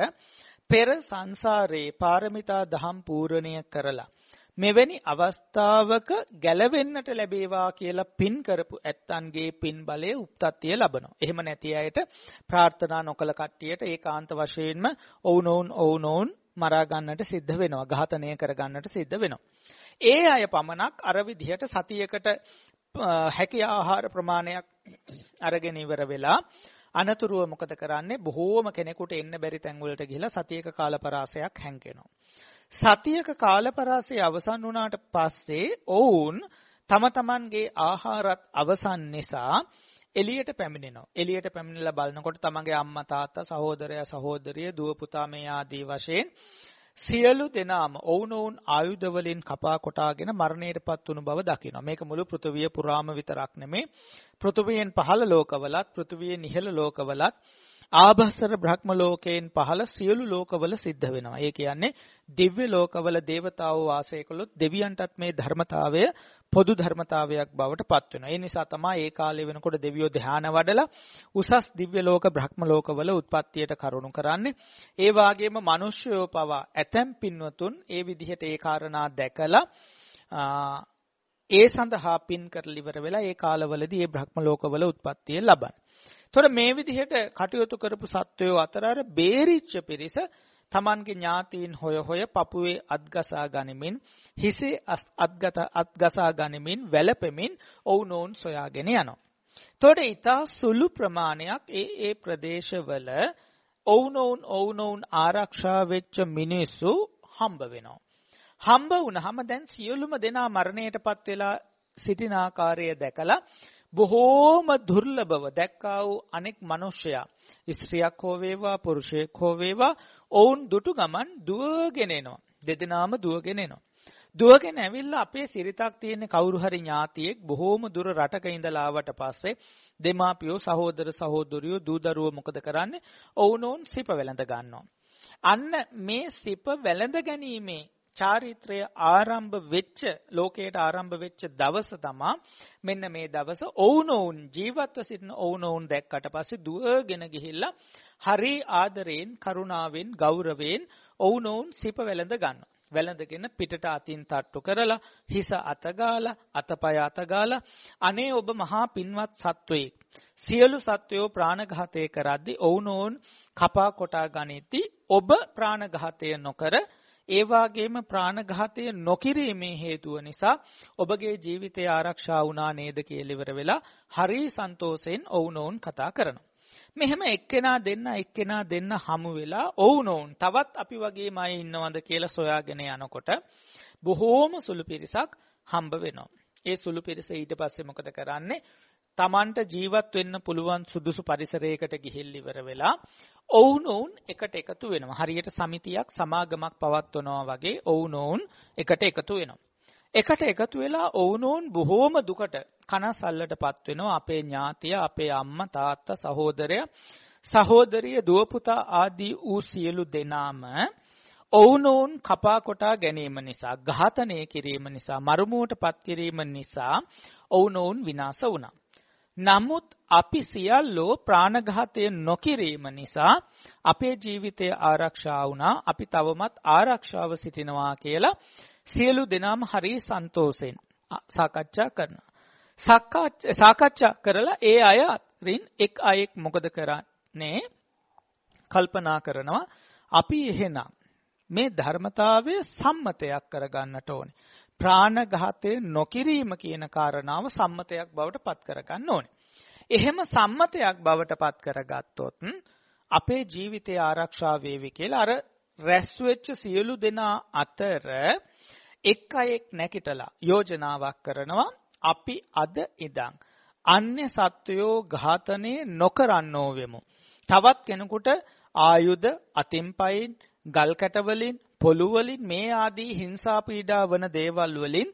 පෙර සංසාරේ පාරමිතා දහම් පූර්ණණය කරලා මෙවැනි අවස්ථාවක ගැලවෙන්නට ලැබේවා කියලා පින් කරපු ඇත්තන්ගේ පින් බලය උප්තත්තිය ලබනවා. එහෙම නැති අයට ප්‍රාර්ථනා නොකළ කට්ටියට ඒකාන්ත වශයෙන්ම ඔවුනොවුන් ඔවුනොවුන් මරා ගන්නට සිද්ධ වෙනවා. ඝාතනය කර ගන්නට සිද්ධ වෙනවා. ඒ අය පමණක් අර විදිහට සතියකට හැකි ආහාර ප්‍රමාණයක් අරගෙන ඉවර වෙලා අනතුරුව මොකද කරන්නේ? බොහෝම කෙනෙකුට එන්න බැරි තැන් වලට ගිහිලා සතියක කාලපරාසයක් හැංගෙනවා. සතියක කාලපරාසය අවසන් වුණාට පස්සේ ඔවුන් තම තමන්ගේ ආහාරත් අවසන් නිසා එළියට පැමිණෙනවා. එළියට පැමිණලා බලනකොට තමන්ගේ අම්මා තාත්තා සහෝදරයා සහෝදරිය දුව පුතා මේ ආදී වශයෙන් සියලු දෙනාම ඔවුනොවුන් ආයුධ වලින් කපා කොටාගෙන මරණයටපත් වුණු බව දකිනවා. මේක මුළු පෘථුවිය පුරාම විතරක් නෙමේ. පෘථුවියෙන් පහළ ලෝකවලත් පෘථුවියෙන් ඉහළ ලෝකවලත් ආභස්සර බ්‍රහ්ම ලෝකයෙන් පහළ සියලු ලෝකවල සිද්ධ වෙනවා. ඒ කියන්නේ දිව්‍ය ලෝකවල దేవතාවෝ වාසය කළොත් දෙවියන්ටත් මේ ධර්මතාවය පොදු ධර්මතාවයක් බවට පත් වෙනවා. ඒ නිසා තමයි ඒ කාලේ වෙනකොට දෙවියෝ ධානය වඩලා උසස් දිව්‍ය ලෝක බ්‍රහ්ම ලෝකවල උත්පත්තියට කරුණු කරන්නේ. ඒ වාගේම මිනිස්යෝ පවා ඇතැම් පින්වතුන් ඒ විදිහට ඒ කාරණා දැකලා ඒ සඳහා පින් කරලා ඉවර වෙලා ඒ කාලවලදී ඒ බ්‍රහ්ම ලෝකවල උත්පත්තිය ලබන. තොර මේ විදිහට කටයුතු කරපු සත්වයෝ අතර අර බේරිච්ච පිරිස Tamanගේ ඥාතීන් හොය හොය පපුවේ අත්ගසා ගනිමින් හිසේ අත්ගත අත්ගසා ගනිමින් වැළපෙමින් ඔවුනෝන් සොයාගෙන යනවා. එතකොට ඊටා සුළු ප්‍රමාණයක් ඒ ඒ ප්‍රදේශවල ඔවුනෝන් ඔවුනෝන් ආරක්ෂා වෙච්ච මිනිස්සු හම්බ වෙනවා. හම්බ වුණාම දැන් සියලුම දෙනා මරණයටපත් වෙලා සිටින ආකාරය දැකලා බොහෝම දුර්ලභව දැක්කා වූ අනෙක් මිනිසයා ස්ත්‍රියක් හෝ වේවා පුරුෂයෙක් හෝ වේවා ඔවුන් දුටු ගමන් දුවගෙන එනවා. දෙදෙනාම දුවගෙන එනවා. දුවගෙන ඇවිල්ලා අපේ සිරිතක් තියෙන කවුරු හරි ඥාතියෙක් බොහෝම දුර රටක ඉඳලා ආවට පස්සේ දෙමාපියෝ සහෝදර සහෝදරියෝ දූ දරුවෝ මොකද කරන්නේ? ඔවුනෝන් සිප වැළඳ ගන්නවා. අන්න මේ සිප වැළඳ ගැනීමේ චාරිත්‍රය ආරම්භ වෙච්ච ලෝකයට ආරම්භ වෙච්ච දවස තමා මෙන්න මේ දවස ඔවුනොවුන් ජීවත්ව සිටින ඔවුනොවුන් දැක්කට පස්සේ දුවගෙන ගිහිල්ලා හරි ආදරයෙන් කරුණාවෙන් ගෞරවයෙන් ඔවුනොවුන් සිප වැළඳ ගන්නවා. වැළඳගෙන පිටට අතින් තට්ටු කරලා හිස අතගාලා අතපය අතගාලා අනේ ඔබ මහා පින්වත් සත්වයෙක් සියලු සත්වයෝ ප්‍රාණඝාතය කරද්දී ඔවුනොවුන් කපා කොටා ගනිද්දී ඔබ ප්‍රාණඝාතය නොකර ඒ වාගේම ප්‍රාණඝාතය නොකිරීමේ හේතුව නිසා ඔබගේ ජීවිතය ආරක්ෂා වුණා නේද කියලා ඉවර වෙලා හරි සන්තෝෂෙන් ඔවුනොවුන් කතා කරනවා. මෙහෙම එක්කෙනා දෙන්න එක්කෙනා දෙන්න හමු වෙලා ඔවුනොවුන් තවත් අපි වගේම අය ඉන්නවද කියලා සොයාගෙන යනකොට බොහෝම සුළු පිරිසක් හම්බ වෙනවා. ඒ සුළු පිරිස ඊට පස්සේ මොකද කරන්නේ? Tamanට ජීවත් වෙන්න පුළුවන් සුදුසු පරිසරයකට ගිහිල්ලා ඉවර වෙලා ඔවුනොවුන් එකට එකතු වෙනවා. හරියට සමිතියක් සමාගමක් පවත්වනවා වගේ ඔවුනොවුන් එකට එකතු වෙනවා. එකට එකතු වෙලා ඔවුනොවුන් බොහෝම දුකට කනසල්ලටපත් වෙනවා. අපේ ඥාතිය, අපේ අම්මා, තාත්තා, සහෝදරයා, සහෝදරිය, දුව පුතා ආදී වූ සියලු දෙනාම ඔවුනොවුන් කපා කොටා ගැනීම නිසා, ඝාතනය කිරීම නිසා, මරුමුවටපත් කිරීම නිසා ඔවුනොවුන් විනාශ වුණා. නමුත් අපි සියල්ලෝ ප්‍රාණඝාතය නොකිරීම නිසා අපේ ජීවිතය ආරක්ෂා වුණා. අපි තවමත් ආරක්ෂාව සිටිනවා කියලා සියලු දෙනාම හරි සන්තෝෂෙන් සාකච්ඡා කරනවා. සාකච්ඡා කරලා ඒ අයරින් එක් අයෙක් මොකද කරන්නේ? කල්පනා කරනවා අපි එහෙනම් මේ ධර්මතාවය සම්මතයක් කරගන්නට ඕනේ. ප්‍රාණඝාතය නොකිරීම කියන කාරණාව සම්මතයක් බවට පත් කරගන්න ඕනේ. එහෙම සම්මතයක් බවට පත් කරගත්තොත් අපේ ජීවිතය ආරක්ෂා වේවි කියලා අර රැස් වෙච්ච සියලු දෙනා අතර එක් අයෙක් නැකිටලා යෝජනාවක් කරනවා අපි අද ඉඳන් අන්‍ය සත්වයෝ ඝාතනය නොකරන්නෝ වෙමු. තවත් කෙනෙකුට ආයුධ අතින් පයින් ගල් කැට වලින් පොළු වලින් මේ ආදී හිංසා පීඩා වන දේවල් වලින්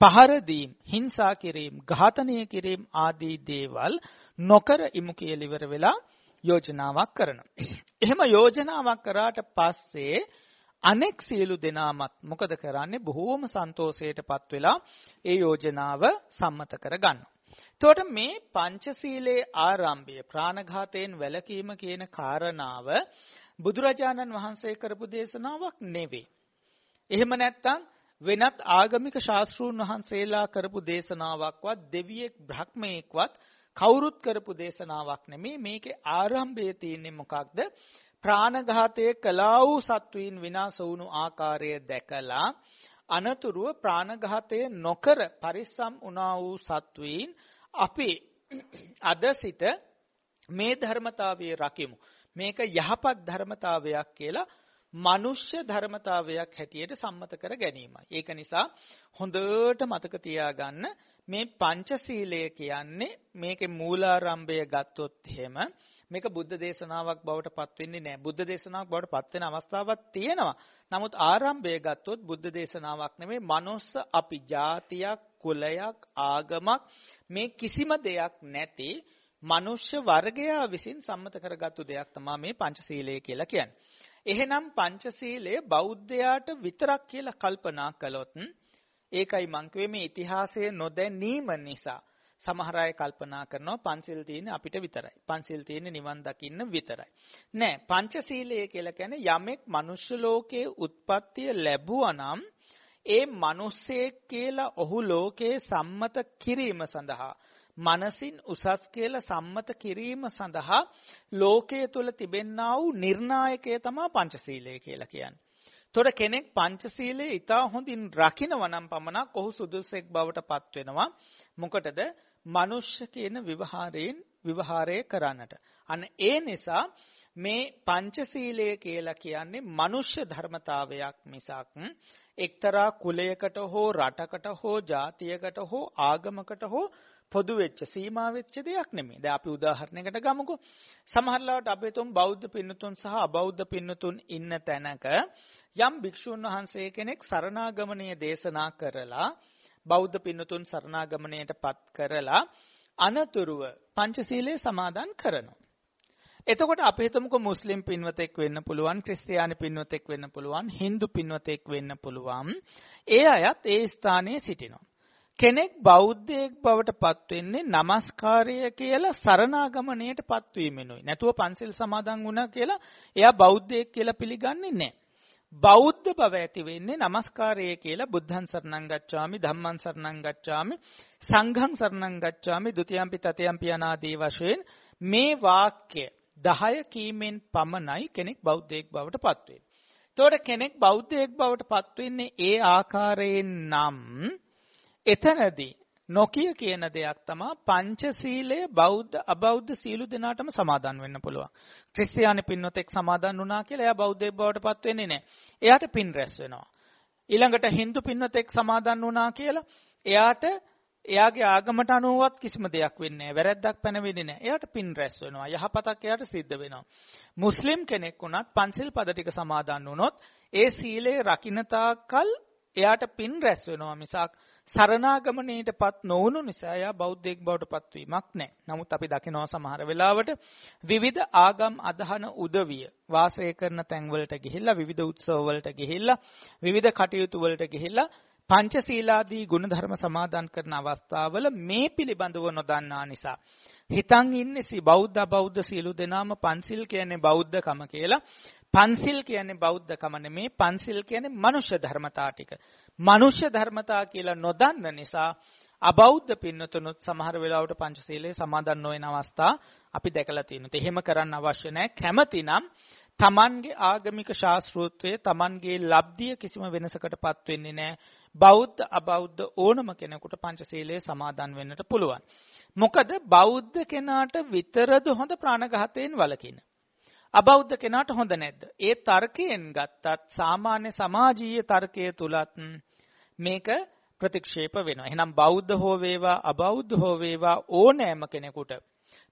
පහර දීම්, හිංසා කිරීම, ඝාතනය කිරීම ආදී දේවල් නොකර ඉමු කියලා ඉවර වෙලා යෝජනාවක් කරනවා. එහෙම යෝජනාවක් කරාට පස්සේ අනෙක් සියලු දෙනාමත් මොකද කරන්නේ බොහෝම සන්තෝෂයටපත් වෙලා ඒ යෝජනාව සම්මත කරගන්නවා. එතකොට මේ පංචශීලයේ ආරම්භය ප්‍රාණඝාතයෙන් වැළකීම කියන කාරණාව බුදුරජාණන් වහන්සේ කරපු දේශනාවක් නෙවෙයි. එහෙම නැත්නම් වෙනත් ආගමික ශාස්ත්‍රූන් වහන්සේලා කරපු දේශනාවක්වත් දෙවියෙක් බ්‍රහ්මයෙක්වත් කවුරුත් කරපු දේශනාවක් නෙමේ මේකේ ආරම්භයේ තියෙන්නේ මොකක්ද ප්‍රාණඝාතයේ කළා වූ සත්වීන් විනාශ වුණු ආකාරය දැකලා අනතුරුව ප්‍රාණඝාතය නොකර පරිස්සම් වුණා වූ සත්වීන් අපි අද සිට මේ ධර්මතාවයේ රකිමු. මේක යහපත් ධර්මතාවයක් කියලා මනුෂ්‍ය ධර්මතාවයක් හැටියට සම්මත කර ගැනීමයි. ඒක නිසා හොඳට මතක තියාගන්න මේ පංචශීලය කියන්නේ මේකේ මූලාරම්භය ගත්තොත් එහෙම මේක බුද්ධ දේශනාවක් බවට පත් වෙන්නේ නැහැ. බුද්ධ දේශනාවක් බවට පත් වෙන අවස්ථාවක් තියෙනවා. නමුත් ආරම්භය ගත්තොත් බුද්ධ දේශනාවක් නෙමෙයි මනුස්ස අපි ජාතියක්, කුලයක්, ආගමක් මේ කිසිම දෙයක් නැති මනුෂ්‍ය වර්ගයා විසින් සම්මත කරගත්තු දෙයක් තමයි මේ පංචශීලය කියලා කියන්නේ. එහෙනම් පංචශීලය බෞද්ධයාට විතරක් කියලා කල්පනා කළොත් ඒකයි මං මේ ඉතිහාසයේ නොදැනීම නිසා සමහර අය කල්පනා කරනවා පන්සිල් තියෙන්නේ අපිට විතරයි. පන්සිල් තියෙන්නේ නිවන් දකින්න විතරයි. නෑ පංචශීලය කියලා කියන්නේ යමෙක් මනුෂ්‍ය ලෝකයේ උත්පත්තිය ලැබුවා නම් ඒ මිනිස්සෙක් කියලා ඔහු ලෝකේ සම්මත කිරීම සඳහා මනසින් උසස් කියලා සම්මත කිරීම සඳහා ලෝකයේ තුල තිබෙන්නා වූ නිර්ණායකය තමයි පංචශීලය කියලා කියන්නේ. තොර කෙනෙක් පංචශීලයේ ඊටා හොඳින් රකින්නවා නම් පමණක් ඔහු සුදුසෙක් බවට පත් වෙනවා. මොකටද? මනුෂ්‍ය කියන විවහාරයෙන් විවහාරය කරන්නට. අන්න ඒ නිසා මේ පංචශීලය කියලා කියන්නේ මනුෂ්‍ය ධර්මතාවයක් මිසක් එක්තරා කුලයකට හෝ රටකට හෝ ජාතියකට හෝ ආගමකට හෝ පොදු වෙච්ච සීමා වෙච්ච දෙයක් නෙමෙයි. දැන් අපි උදාහරණයකට ගමුකෝ. සමහරවිට අපේ තුන් බෞද්ධ පින්නතුන් සහ අබෞද්ධ පින්නතුන් ඉන්න තැනක යම් භික්ෂුන් වහන්සේ කෙනෙක් සරණාගමනීය දේශනා කරලා බෞද්ධ පින්නතුන් සරණාගමනයට පත් කරලා අනතුරුව පංචශීලයේ සමාදන් කරනවා. එතකොට අපි හිතමුකෝ මුස්ලිම් පින්වතෙක් වෙන්න පුළුවන්, ක්‍රිස්තියානි පින්වතෙක් වෙන්න පුළුවන්, Hindu පින්වතෙක් වෙන්න පුළුවන්. ඒ අයත් ඒ ස්ථානයේ සිටිනවා. කෙනෙක් බෞද්ධයෙක් බවට පත් වෙන්නේ নমස්කාරය කියලා සරණාගමණයට පත් වීමෙනුයි. නැතුව පන්සිල් සමාදන් වුණා කියලා එයා බෞද්ධයෙක් කියලා පිළිගන්නේ නැහැ. බෞද්ධ බව ඇති වෙන්නේ নমස්කාරය කියලා බුද්ධං සරණං ගච්ඡාමි ධම්මං සරණං ගච්ඡාමි සංඝං සරණං ගච්ඡාමි ဒ ුතියම්පි තතියම්පි අනාදී වශයෙන් මේ වාක්‍ය 10 කීමෙන් පමණයි කෙනෙක් බෞද්ධයෙක් බවට පත් වෙන්නේ. එතකොට කෙනෙක් බෞද්ධයෙක් බවට පත් වෙන්නේ ඒ ආකාරයෙන් නම් එතනදී නොකිය කියන දෙයක් තමයි පංචශීලය බෞද්ධ අබෞද්ධ සීලු දෙනාටම සමාදන් වෙන්න පුළුවන්. ක්‍රිස්තියානි පින්වතෙක් සමාදන් වුණා කියලා එයා බෞද්ධයෙක් බවට පත් වෙන්නේ නැහැ. එයාට පින් රැස් වෙනවා. ඊළඟට Hindu පින්වතෙක් සමාදන් වුණා කියලා එයාට එයාගේ ආගමට අනුවවත් කිසිම දෙයක් වෙන්නේ නැහැ. වැරැද්දක් පැනවෙන්නේ නැහැ. එයාට පින් රැස් වෙනවා. යහපතක් එයාට සිද්ධ වෙනවා. මුස්ලිම් කෙනෙක් වුණත් පන්සිල් පද ටික සමාදන් වුණොත් ඒ සීලය රකින්න තාක්කල් එයාට පින් රැස් වෙනවා මිසක් සරණාගමණයටපත් නොවුණු නිසා එයා බෞද්ධයෙක් බවට පත්වීමක් නැහැ. නමුත් අපි දකිනවා සමහර වෙලාවට විවිධ ආගම් අදහන උදවිය වාසය කරන තැන්වලට ගිහිල්ලා විවිධ උත්සව වලට ගිහිල්ලා විවිධ කටයුතු වලට ගිහිල්ලා පංචශීලාදී ගුණධර්ම සමාදන් කරන අවස්ථාවල මේ පිළිබඳව නොදන්නා නිසා හිතන් ඉන්නේ බෞද්ධ බෞද්ධ සියලු දෙනාම පන්සිල් කියන්නේ බෞද්ධකම කියලා පන්සිල් කියන්නේ බෞද්ධකම නෙමේ පන්සිල් කියන්නේ මනුෂ්‍ය ධර්මතා ටික. මනුෂ්‍ය ධර්මතා කියලා නොදන්න නිසා අබෞද්ධ පින්නතුනුත් සමහර වෙලාවට පංචශීලයේ සමාදන් නොවන අවස්ථා අපි දැකලා තියෙනවා. එහෙම කරන්න අවශ්‍ය නැහැ. කැමතිනම් තමන්ගේ ආගමික ශාස්ත්‍රූත්වයේ තමන්ගේ ලබ්ධිය කිසිම වෙනසකටපත් වෙන්නේ නැහැ. බෞද්ධ අබෞද්ධ ඕනම කෙනෙකුට පංචශීලයේ සමාදන් වෙන්නට පුළුවන්. මොකද බෞද්ධ කෙනාට විතරද හොඳ ප්‍රාණඝාතයෙන් වළකින. අබෞද්ධ කෙනාට හොඳ නැද්ද? ඒ තර්කයෙන් ගත්තත් සාමාන්‍ය සමාජීය තර්කයේ තුලත් මේක ප්‍රතික්ෂේප වෙනවා. එහෙනම් බෞද්ධ හෝ වේවා අබෞද්ධ හෝ වේවා ඕනෑම කෙනෙකුට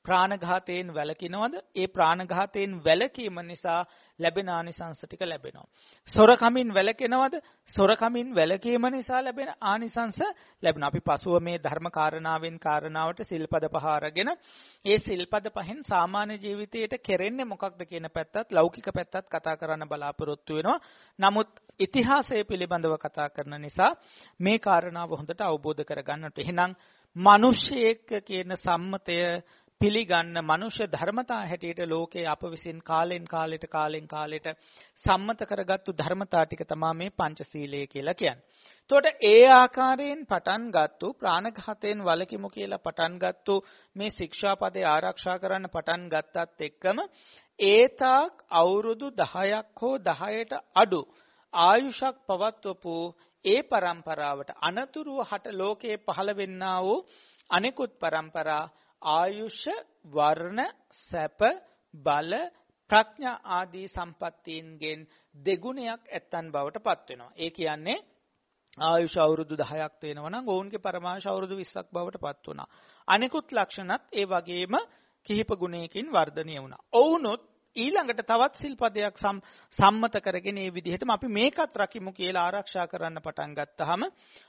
ප්‍රාණඝාතයෙන් වැළකිනවද? ඒ ප්‍රාණඝාතයෙන් වැළකීම නිසා ලැබෙන ආනිසංස ටික ලැබෙනවා. සොරකමින් වැළකෙනවද? සොරකමින් වැළකීම නිසා ලැබෙන ආනිසංස ලැබෙනවා. අපි පසුව මේ ධර්ම කාරණාවෙන් කාරණාවට සිල්පද පහ අරගෙන ඒ සිල්පද පහෙන් සාමාන්‍ය ජීවිතයට කෙරෙන්නේ මොකක්ද කියන පැත්තත් ලෞකික පැත්තත් කතා කරන්න බලාපොරොත්තු වෙනවා. නමුත් ඉතිහාසය පිළිබඳව කතා කරන නිසා මේ කාරණාව හොඳට අවබෝධ කරගන්නට. එහෙනම් මිනිස්සෙක් කියන සම්මතය පිළිගන්න මනුෂ්‍ය ධර්මතා හැටියට ලෝකේ අප විසින් කාලෙන් කාලෙට කාලෙන් කාලෙට සම්මත කරගත්තු ධර්මතා ටික තමයි මේ පංචශීලය කියලා කියන්නේ. එතකොට ඒ ආකාරයෙන් පටන් ගත්තු ප්‍රාණඝාතයෙන් වළකිමු කියලා පටන් ගත්තු මේ ශික්ෂාපදේ ආරක්ෂා කරන්න පටන් ගත්තත් එක්කම ඒතාක් අවුරුදු 10ක් හෝ 10ට අඩු ආයුෂක් පවත්වපු ඒ પરම්පරාවට අනතුරුව හට ලෝකයේ පහළ වෙන්නා වූ අනෙකුත් પરම්පරා ආයුෂ වර්ණ, සැප, බල, ප්‍රඥා ආදී සම්පත්තීන්ගෙන් දෙගුණයක් ඇත්තන් බවට පත් වෙනවා. ඒ කියන්නේ ආයුෂ අවුරුදු 10ක් තියෙනවා නම් ඔවුන්ගේ පරමාශ අවුරුදු 20ක් බවට පත් වුණා. අනිකුත් ලක්ෂණත් ඒ වගේම කිහිප ගුණයකින් වර්ධනය වුණා. ඔවුනොත් ඊළඟට තවත් සිල්පදයක් සම්මත කරගෙන මේ විදිහටම අපි මේකත් රකිමු කියලා ආරක්ෂා කරන්න පටන් ගත්තාම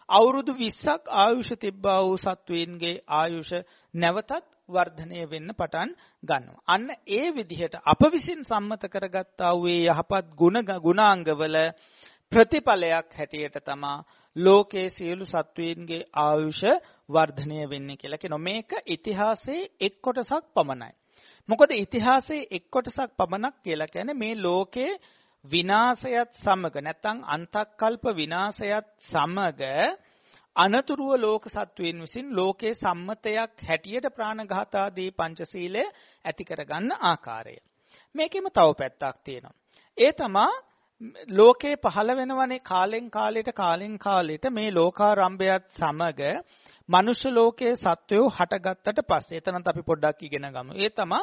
අවුරුදු 20ක් ආයුෂ තිබ්බා වූ සත්වයින්ගේ ආයුෂ නැවතත් වර්ධනය වෙන්න පටන් ගන්නවා. අන්න ඒ විදිහට අප විසින් සම්මත කරගත්තා වූ යහපත් ගුණ ගුණාංගවල ප්‍රතිඵලයක් හැටියට තමා ලෝකයේ සියලු සත්වයින්ගේ ආයුෂ වර්ධනය වෙන්නේ කියලා කියනවා. මේක ඉතිහාසයේ එක් කොටසක් පමණයි. මොකද ඉතිහාසයේ එක් කොටසක් පමණක් කියලා කියන්නේ මේ ලෝකයේ විනාශයත් සමග නැත්නම් අන්තක්කල්ප විනාශයත් සමග අනතුරුව ලෝක සත්වයන් විසින් ලෝකේ සම්මතයක් හැටියට ප්‍රාණඝාත ආදී පංචශීලය ඇති කරගන්න ආකාරය. මේකෙම තව පැත්තක් තියෙනවා. ඒ තමා ලෝකේ පහළ වෙනවනේ කාලෙන් කාලයට කාලෙන් කාලයට මේ ලෝකාරම්භයත් සමග මනුෂ්‍ය ලෝකයේ සත්වයෝ හටගත්තට පස්සේ එතනත් අපි පොඩ්ඩක් ඉගෙන ගමු. ඒ තමයි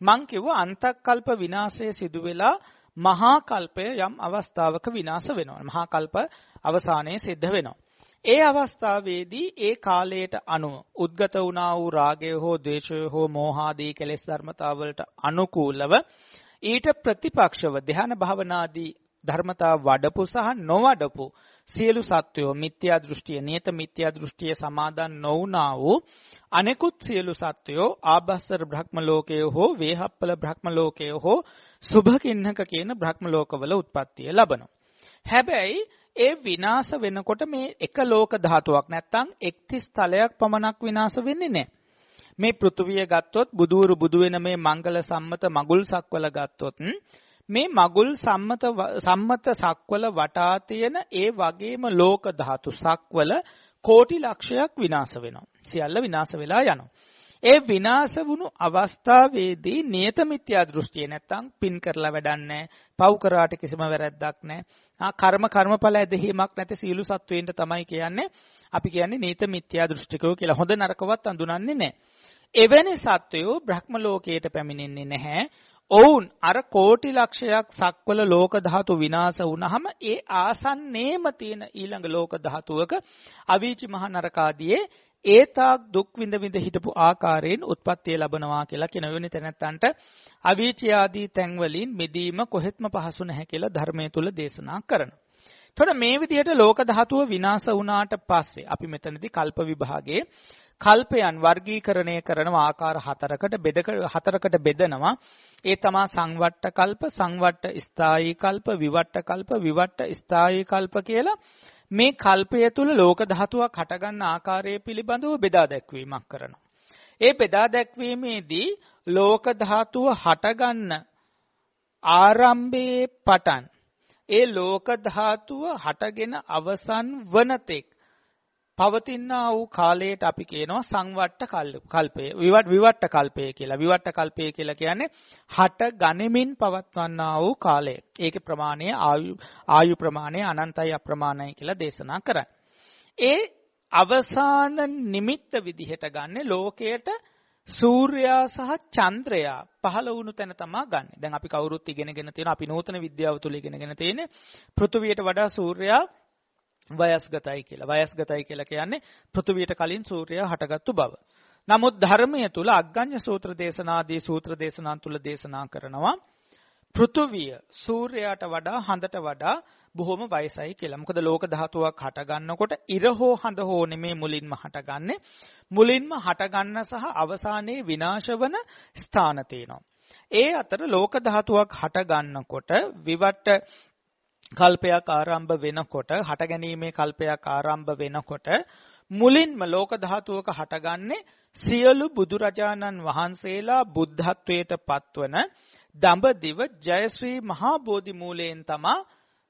මං කිව්වා අන්තක්කල්ප විනාශය සිදු වෙලා මහා කල්පය යම් අවස්ථාවක විනාශ වෙනවා. මහා කල්ප අවසානයේ සිද්ධ වෙනවා. ඒ අවස්ථාවේදී ඒ කාලයට අනුව උද්ගත වුණා වූ රාගය හෝ ද්වේෂය හෝ මෝහාදී කෙලෙස් ධර්මතාවලට අනුකූලව ඊට ප්‍රතිපක්ෂව ධ්‍යාන භාවනාදී ධර්මතා වඩපු සහ නොවඩපු සියලු සත්වයෝ මිත්‍යා දෘෂ්ටිය නියත මිත්‍යා දෘෂ්ටිය සමාදන් නොවුනා වූ අනෙකුත් සියලු සත්වයෝ ආභස්සර බ්‍රහ්ම ලෝකයේ හෝ වේහප්පල බ්‍රහ්ම ලෝකයේ හෝ සුභකින්නක කියන බ්‍රහ්ම ලෝකවල උත්පත්තිය ලබනවා. හැබැයි ඒ විනාශ වෙනකොට මේ එක ලෝක ධාතුවක් නැත්තම් එක්තිස් තලයක් පමණක් විනාශ වෙන්නේ නැහැ. මේ පෘථුවිය ගත්තොත් බුදුරු බුදු වෙන මේ මංගල සම්මත මගුල් සක්වල ගත්තොත් මේ මගුල් සම්මත සම්මත සක්වල වටා තියෙන ඒ වගේම ලෝක ධාතු සක්වල කෝටි ලක්ෂයක් විනාශ වෙනවා. සියල්ල විනාශ වෙලා යනවා. ඒ විනාශ වුණු අවස්ථාවේදී නියත මිත්‍යා දෘෂ්ටිය නැත්තම් පින් කරලා වැඩන්නේ පව් කරාට කිසිම වැරැද්දක් නැහැ. ආ කර්ම කර්මඵල ඇදහිීමක් නැති සීලු සත්වයින්ට තමයි කියන්නේ අපි කියන්නේ නීත මිත්‍යා දෘෂ්ටිකෝ කියලා. හොඳ නරකවත් අඳුනන්නේ නැහැ. එවැනි සත්වයෝ බ්‍රහ්ම ලෝකයට පැමිණෙන්නේ නැහැ. ඔවුන් අර කෝටි ලක්ෂයක් සක්වල ලෝක ධාතු විනාශ වුනහම ඒ ආසන්නේම තියෙන ඊළඟ ලෝක ධාතුවක අවීචි මහ නරකාදියේ ඒ තාක් දුක් විඳ විඳ හිටපු ආකාරයෙන් උත්පත්තිය ලබනවා කියලා කියන වෙනි තැනත්තන්ට අවීචි ආදී තැන්වලින් මිදීම කොහෙත්ම පහසු නැහැ කියලා ධර්මයේ තුල දේශනා කරනවා. එතකොට මේ විදිහට ලෝක ධාතුව විනාශ වුණාට පස්සේ අපි මෙතනදී කල්ප විභාගයේ කල්පයන් වර්ගීකරණය කරන ආකාර හතරකට බෙදක හතරකට බෙදනවා. ඒ තමා සංවට්ට කල්ප, සංවට්ට ස්ථායී කල්ප, විවට්ට කල්ප, විවට්ට ස්ථායී කල්ප කියලා මේ කල්පය තුල ලෝක ධාතුවක් හටගන්න ආකාරය පිළිබඳව බෙදා දැක්වීමක් කරනවා. ඒ බෙදා දැක්වීමේදී ලෝක ධාතුව හටගන්න ආරම්භයේ පටන් ඒ ලෝක ධාතුව හටගෙන අවසන් වනතෙක් පවතිනා වූ කාලයට අපි කියනවා සංවට්ට කල්පය විවට විවට්ට කල්පය කියලා. විවට්ට කල්පය කියලා කියන්නේ හට ගනිමින් පවත්වන්නා වූ කාලය. ඒකේ ප්‍රමාණය ආයු ආයු ප්‍රමාණය අනන්තයි අප්‍රමාණයි කියලා දේශනා කරන්නේ. ඒ අවසාන නිමිත්ත විදිහට ගන්න ලෝකයට සූර්යයා සහ චන්ද්‍රයා පහළ වුණු තැන තමයි ගන්න. දැන් අපි කවුරුත් ඉගෙනගෙන තියෙන අපි නූතන විද්‍යාව තුළ ඉගෙනගෙන තියෙන්නේ පෘථුවියට වඩා සූර්යයා වයස්ගතයි කියලා. වයස්ගතයි කියලා කියන්නේ පෘථුවියට කලින් සූර්යයා හටගත්තු බව. නමුත් ධර්මයේ තුල අග්ගඤ්ඤ සූත්‍ර දේශනාදී සූත්‍ර දේශනා තුල දේශනා කරනවා පෘථුවිය සූර්යයාට වඩා හඳට වඩා බොහොම වයසයි කියලා. මොකද ලෝක ධාතුවක් හට ගන්නකොට ඉර හෝ හඳ හෝ නෙමේ මුලින්ම හටගන්නේ. මුලින්ම හටගන්න සහ අවසානයේ විනාශ වන ස්ථාන තියෙනවා. ඒ අතර ලෝක ධාතුවක් හට ගන්නකොට විවට කල්පයක් ආරම්භ වෙනකොට හට ගැනීමේ කල්පයක් ආරම්භ වෙනකොට මුලින්ම ලෝක ධාතුවක හටගන්නේ සියලු බුදුරජාණන් වහන්සේලා බුද්ධත්වයට පත්වන දඹදිව ජයශ්‍රී මහා බෝධි මූලයෙන් තමා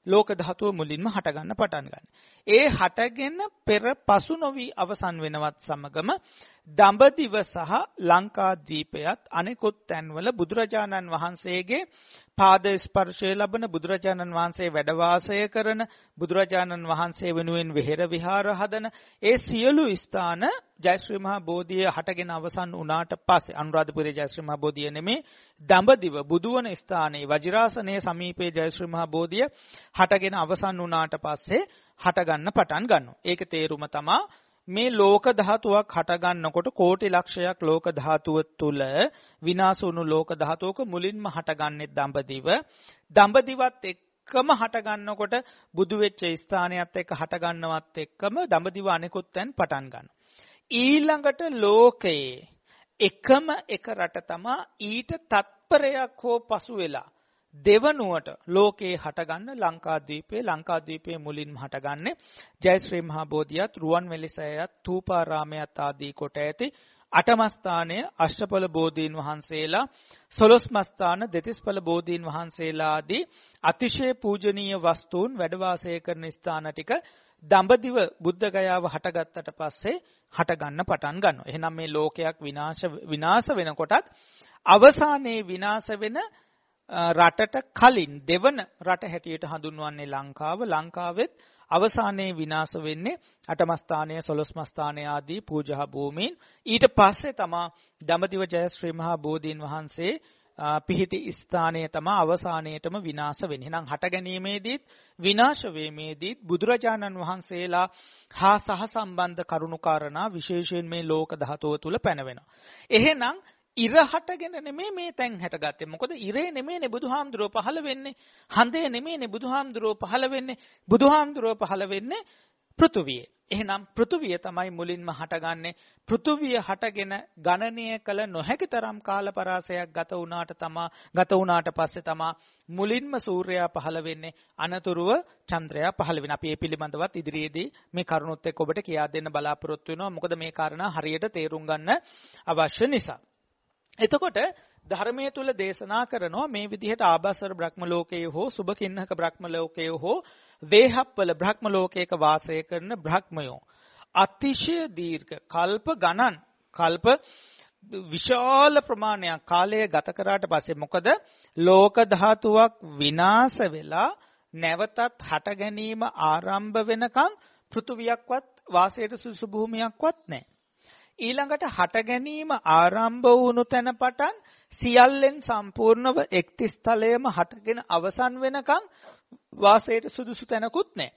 ලෝක ධාතුව මුලින්ම හටගන්න පටන් ගන්න. ඒ හටගෙන පෙර පසු නොවි අවසන් වෙනවත් සමගම දඹදිව සහ ලංකාද්වීපයත් අනෙකුත් තැන්වල බුදුරජාණන් වහන්සේගේ පාද ස්පර්ශය ලබන බුදුරජාණන් වහන්සේ වැඩ වාසය කරන බුදුරජාණන් වහන්සේ වෙනුවෙන් විහෙර විහාර හදන ඒ සියලු ස්ථාන ජයශ්‍රී මහා බෝධිය හටගෙන අවසන් වුණාට පස්සේ අනුරාධපුරයේ ජයශ්‍රී මහා බෝධිය නෙමේ දඹදිව බුදුවන ස්ථානයේ වජිරාසනයේ සමීපයේ ජයශ්‍රී මහා බෝධිය හටගෙන අවසන් වුණාට පස්සේ හටගන්න පටන් ගන්නවා. ඒක තේරුම තමයි මේ ලෝක ධාතුවක් හටගන්නකොට කෝටි ලක්ෂයක් ලෝක ධාතුව තුල විනාශ වුණු ලෝක ධාතුවක මුලින්ම හටගන්නේ දඹදිව. දඹදිවත් එක්කම හටගන්නකොට බුදු වෙච්ච ස්ථානයත් එක්ක හටගන්නවත් එක්කම දඹදිව අනෙකුත් තැන් පටන් ගන්නවා. ඊළඟට ලෝකයේ එකම එක රට තමා ඊට තත්පරයක් හෝ පසු වෙලා දෙවනුවට ලෝකේ හටගන්න ලංකාද්වීපයේ ලංකාද්වීපයේ මුලින්ම හටගන්නේ ජයශ්‍රී මහා බෝධියත් රුවන්වැලිසෑයත් තූපාරාමයත් ආදී කොට ඇති අටමස්ථානය අෂ්ටඵල බෝධීන් වහන්සේලා සොළොස්මස්ථාන දෙතිස්ඵල බෝධීන් වහන්සේලා ආදී අතිශය පූජනීය වස්තුන් වැඩ වාසය කරන ස්ථාන ටික දඹදිව බුද්ධ ගයාව හටගත්තට පස්සේ හටගන්න පටන් ගන්නවා. එහෙනම් මේ ලෝකයක් විනාශ විනාශ වෙනකොටත් අවසානයේ විනාශ වෙන රටට කලින් දෙවන රට හැටියට හඳුන්වන්නේ ලංකාව. ලංකාවෙත් අවසානයේ විනාශ වෙන්නේ අටමස්ථානය, සොළොස්මස්ථානය ආදී පූජා භූමීන්. ඊට පස්සේ තමා දඹදිව ජය ශ්‍රී මහා බෝධීන් වහන්සේ පිහිටි ස්ථානය තමයි අවසානයේටම විනාශ වෙන්නේ. එහෙනම් හට ගැනීමේදීත් විනාශ වීමේදීත් බුදුරජාණන් වහන්සේලා හා සහසම්බන්ධ කරුණු කාරණා විශේෂයෙන් මේ ලෝක ධාතුව තුල පැනවෙනවා. එහෙනම් ඉර හටගෙන නෙමෙයි මේ තැන් හැටගත්තේ. මොකද ඉරේ නෙමෙයිනේ බුදුහාමුදුරුව පහළ වෙන්නේ. හඳේ නෙමෙයිනේ බුදුහාමුදුරුව පහළ වෙන්නේ. බුදුහාමුදුරුව පහළ වෙන්නේ පෘථුවියේ. එහෙනම් පෘථුවිය තමයි මුලින්ම හටගන්නේ. පෘථුවිය හටගෙන ගණනීය කළ නොහැකි තරම් කාල පරාසයක් ගත වුණාට තමා ගත වුණාට පස්සේ තමා මුලින්ම සූර්යයා පහළ වෙන්නේ. අනතුරුව චන්ද්‍රයා පහළ වෙන. අපි මේ පිළිබඳවත් ඉදිරියේදී මේ කරුණොත් එක්ක ඔබට කියා දෙන්න බලාපොරොත්තු වෙනවා. මොකද මේ කාරණා හරියට තේරුම් ගන්න අවශ්‍ය නිසා. එතකොට ධර්මයේ තුල දේශනා කරනවා මේ විදිහට ආබස්සර බ්‍රහ්ම ලෝකයේ හෝ සුභකින්නක බ්‍රහ්ම ලෝකයේ හෝ වේහප්පල බ්‍රහ්ම ලෝකයක වාසය කරන බ්‍රහ්මයෝ අතිශය දීර්ඝ කල්ප ගණන් කල්ප විශාල ප්‍රමාණයක් කාලය ගත කරාට පස්සේ මොකද ලෝක ධාතුවක් විනාශ වෙලා නැවතත් හට ගැනීම ආරම්භ වෙනකන් පෘථුවියක්වත් වාසයට සුසු භූමියක්වත් නැහැ. ඊළඟට හට ගැනීම ආරම්භ වුණු තැන පටන් සියල්ලෙන් සම්පූර්ණව එක්ති ස්ථලයේම හටගෙන අවසන් වෙනකන් වාසයට සුදුසු තැනකුත් නැහැ.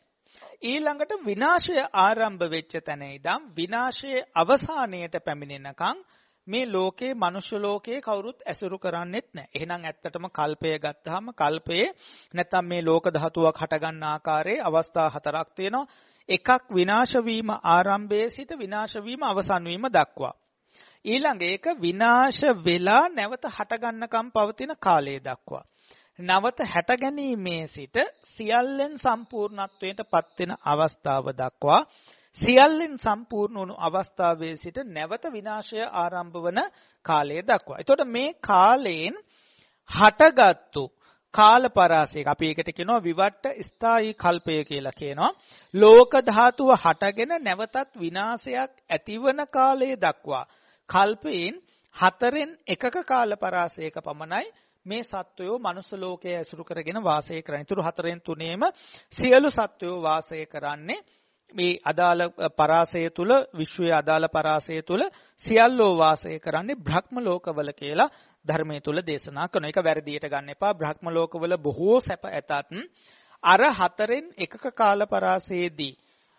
ඊළඟට විනාශය ආරම්භ වෙච්ච තැන ඉඳන් විනාශයේ අවසානයට පැමිණෙනකන් මේ ලෝකේ මනුෂ්‍ය ලෝකේ කවුරුත් ඇසුරු කරන්නේත් නැහැ. එහෙනම් ඇත්තටම කල්පය ගත්තාම කල්පයේ නැත්තම් මේ ලෝක ධාතුවක් හටගන්න ආකාරයේ අවස්ථා හතරක් තියෙනවා. එකක් විනාශ වීම ආරම්භයේ සිට විනාශ වීම අවසන් වීම දක්වා. ඊළඟ ඒක විනාශ වෙලා නැවත හටගන්නකම් පවතින කාලය දක්වා. නවත හැට ගැනීමේ සිට සියල්ලෙන් සම්පූර්ණත්වයට පත්වෙන අවස්ථාව දක්වා සියල්ලෙන් සම්පූර්ණ වුණු අවස්ථාවේ සිට නැවත විනාශය ආරම්භ වන කාලය දක්වා. එතකොට මේ කාලයෙන් හටගත්තු කාල පරාසයක අපි ඒකට කියනවා විවට්ට ස්ථායි කල්පය කියලා කියනවා. ලෝක ධාතුව හටගෙන නැවතත් විනාශයක් ඇතිවන කාලය දක්වා කල්පයෙන් හතරෙන් එකක කාල පරාසයක පමණයි මේ සත්වයෝ මනුස්ස ලෝකයේ ඇසුරු කරගෙන වාසය කරන. ඊටු හතරෙන් තුනේම සියලු සත්වයෝ වාසය කරන්නේ මේ අදාළ පරාසය තුල විශ්වයේ අදාළ පරාසය තුල සියල්ලෝ වාසය කරන්නේ බ්‍රහ්ම ලෝකවල කියලා ධර්මයේ තුල දේශනා කරන එක වැරදියට ගන්න එපා. බ්‍රහ්ම ලෝකවල බොහෝ සැප ඇතත් අර හතරෙන් එකක කාල පරාසයේදී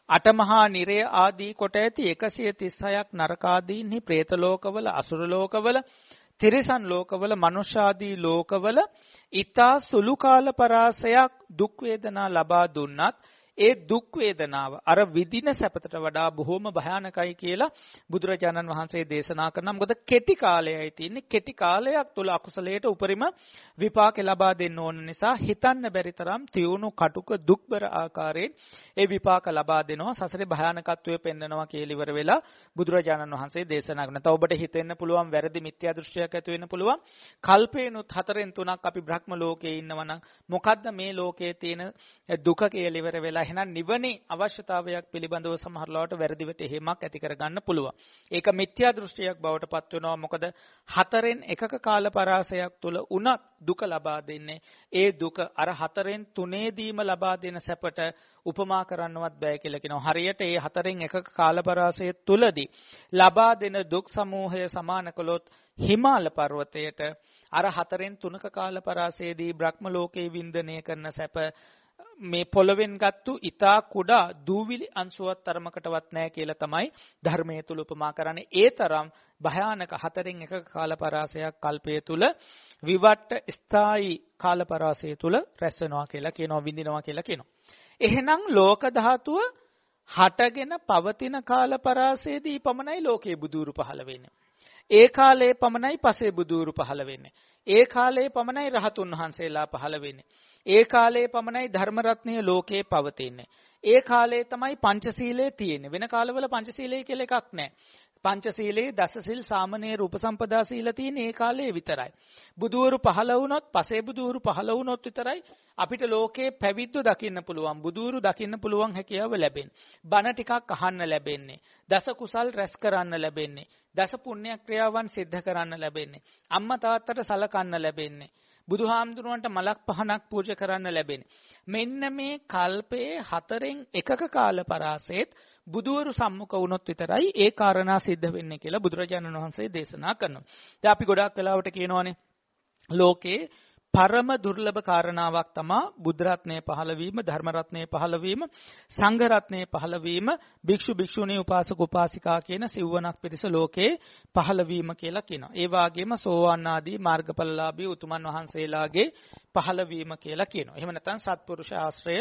අටමහා නිරය ආදී කොට ඇති 136ක් නරකාදීන්හි പ്രേත ලෝකවල අසුර ලෝකවල තිරිසන් ලෝකවල මනුෂ්‍යාදී ලෝකවල ඊතා සුළු කාල පරාසයක් දුක් වේදනා ලබා දුන්නත් ඒ දුක් වේදනාව අර විදින සැපතට වඩා බොහොම භයානකයි කියලා බුදුරජාණන් වහන්සේ දේශනා කරනවා. මොකද කෙටි කාලයයි තියෙන්නේ. කෙටි කාලයක් තුල අකුසලයට උපරිම විපාක ලබා දෙන්න ඕන නිසා හිතන්න බැරි තරම් තියුණු කටුක දුක්බර ආකාරයෙන් ඒ විපාක ලබා දෙනවා. සසරේ භයානකත්වය පෙන්වනවා කියලා ඉවර වෙලා බුදුරජාණන් වහන්සේ දේශනා කරනවා. තව ඔබට හිතෙන්න පුළුවන් වැරදි මිත්‍යා දෘෂ්ටියක් ඇති වෙන්න පුළුවන්. කල්පේනුත් හතරෙන් තුනක් අපි බ්‍රහ්ම ලෝකයේ ඉන්නවා නම් මොකද්ද මේ ලෝකයේ තියෙන දුක කියලා ඉවර වෙලා එහෙනම් නිවනේ අවශ්‍යතාවයක් පිළිබඳව සමහරලාට වැරදි වැටහීමක් ඇති කරගන්න පුළුවන්. ඒක මිත්‍යා දෘෂ්ටියක් බවට පත් වෙනවා. මොකද හතරෙන් එකක කාල පරාසයක් තුල උනත් දුක ලබා දෙන්නේ ඒ දුක අර හතරෙන් තුනේදීම ලබා දෙන සැපට උපමා කරන්නවත් බෑ කියලා කියනවා. හරියට ඒ හතරෙන් එකක කාල පරාසය තුලදී ලබා දෙන දුක් සමූහය සමාන කළොත් හිමාල පර්වතයට අර හතරෙන් තුනක කාල පරාසයේදී බ්‍රහ්ම ලෝකේ වින්දනය කරන සැප මේ පොළවෙන් ගත්තු ඊතා කුඩා දූවිලි අංශුවක් තරමකටවත් නැහැ කියලා තමයි ධර්මයේ තුල උපමා කරන්නේ. ඒ තරම් භයානක හතරෙන් එකක කාලපරාසයක් කල්පයේ තුල විවට්ට ස්ථායි කාලපරාසය තුල රැස් වෙනවා කියලා කියනවා විඳිනවා කියලා කියනවා. එහෙනම් ලෝක ධාතුව හටගෙන පවතින කාලපරාසයේදී පමණයි ලෝකේ බුදුරු පහළ වෙන්නේ. ඒ කාලයේ පමණයි පසේ බුදුරු පහළ වෙන්නේ. ඒ කාලයේ පමණයි රහතුන් වහන්සේලා පහළ වෙන්නේ. ඒ කාලයේ පමණයි ධර්ම රත්නය ලෝකේ පවතින්නේ. ඒ කාලේ තමයි පංචශීලයේ තියෙන්නේ. වෙන කාලවල පංචශීලයේ කියලා එකක් නැහැ. පංචශීලයේ දසසිල් සාමනීර උපසම්පදා සීල තියෙන ඒ කාලේ විතරයි. බුදුවරු පහළ වුණොත්, පසේ බුදුවරු පහළ වුණොත් විතරයි අපිට ලෝකේ පැවිද්ද දකින්න පුළුවන්. බුදුවරු දකින්න පුළුවන් හැකියාව ලැබෙන්නේ. බණ ටිකක් අහන්න ලැබෙන්නේ. දස කුසල් රැස් කරන්න ලැබෙන්නේ. දස පුණ්‍ය ක්‍රියාවන් සිද්ධ කරන්න ලැබෙන්නේ. අම්මා තාත්තට සලකන්න ලැබෙන්නේ. බුදුහාමුදුරුවන්ට මලක් පහනක් පූජා කරන්න ලැබෙන්නේ. මෙන්න මේ කල්පයේ හතරෙන් එකක කාල පරාසෙත් බුදුවරු සම්මුඛ වුණොත් විතරයි ඒ කාරණා සිද්ධ වෙන්නේ කියලා බුදුරජාණන් වහන්සේ දේශනා කරනවා. දැන් අපි ගොඩාක් වෙලාවට කියනවානේ ලෝකේ පරම දුර්ලභ කාරණාවක් තමා බුද්ධ රත්නයේ පහළවීම ධර්ම රත්නයේ පහළවීම සංඝ රත්නයේ පහළවීම භික්ෂු භික්ෂුණී උපාසක උපාසිකා කියන සිව්වණක් පිරිස ලෝකේ පහළවීම කියලා කියනවා. ඒ වගේම සෝවාන් ආදී මාර්ගඵලලාභී උතුමන් වහන්සේලාගේ පහළවීම කියලා කියනවා. එහෙම නැත්නම් සත්පුරුෂ ආශ්‍රය,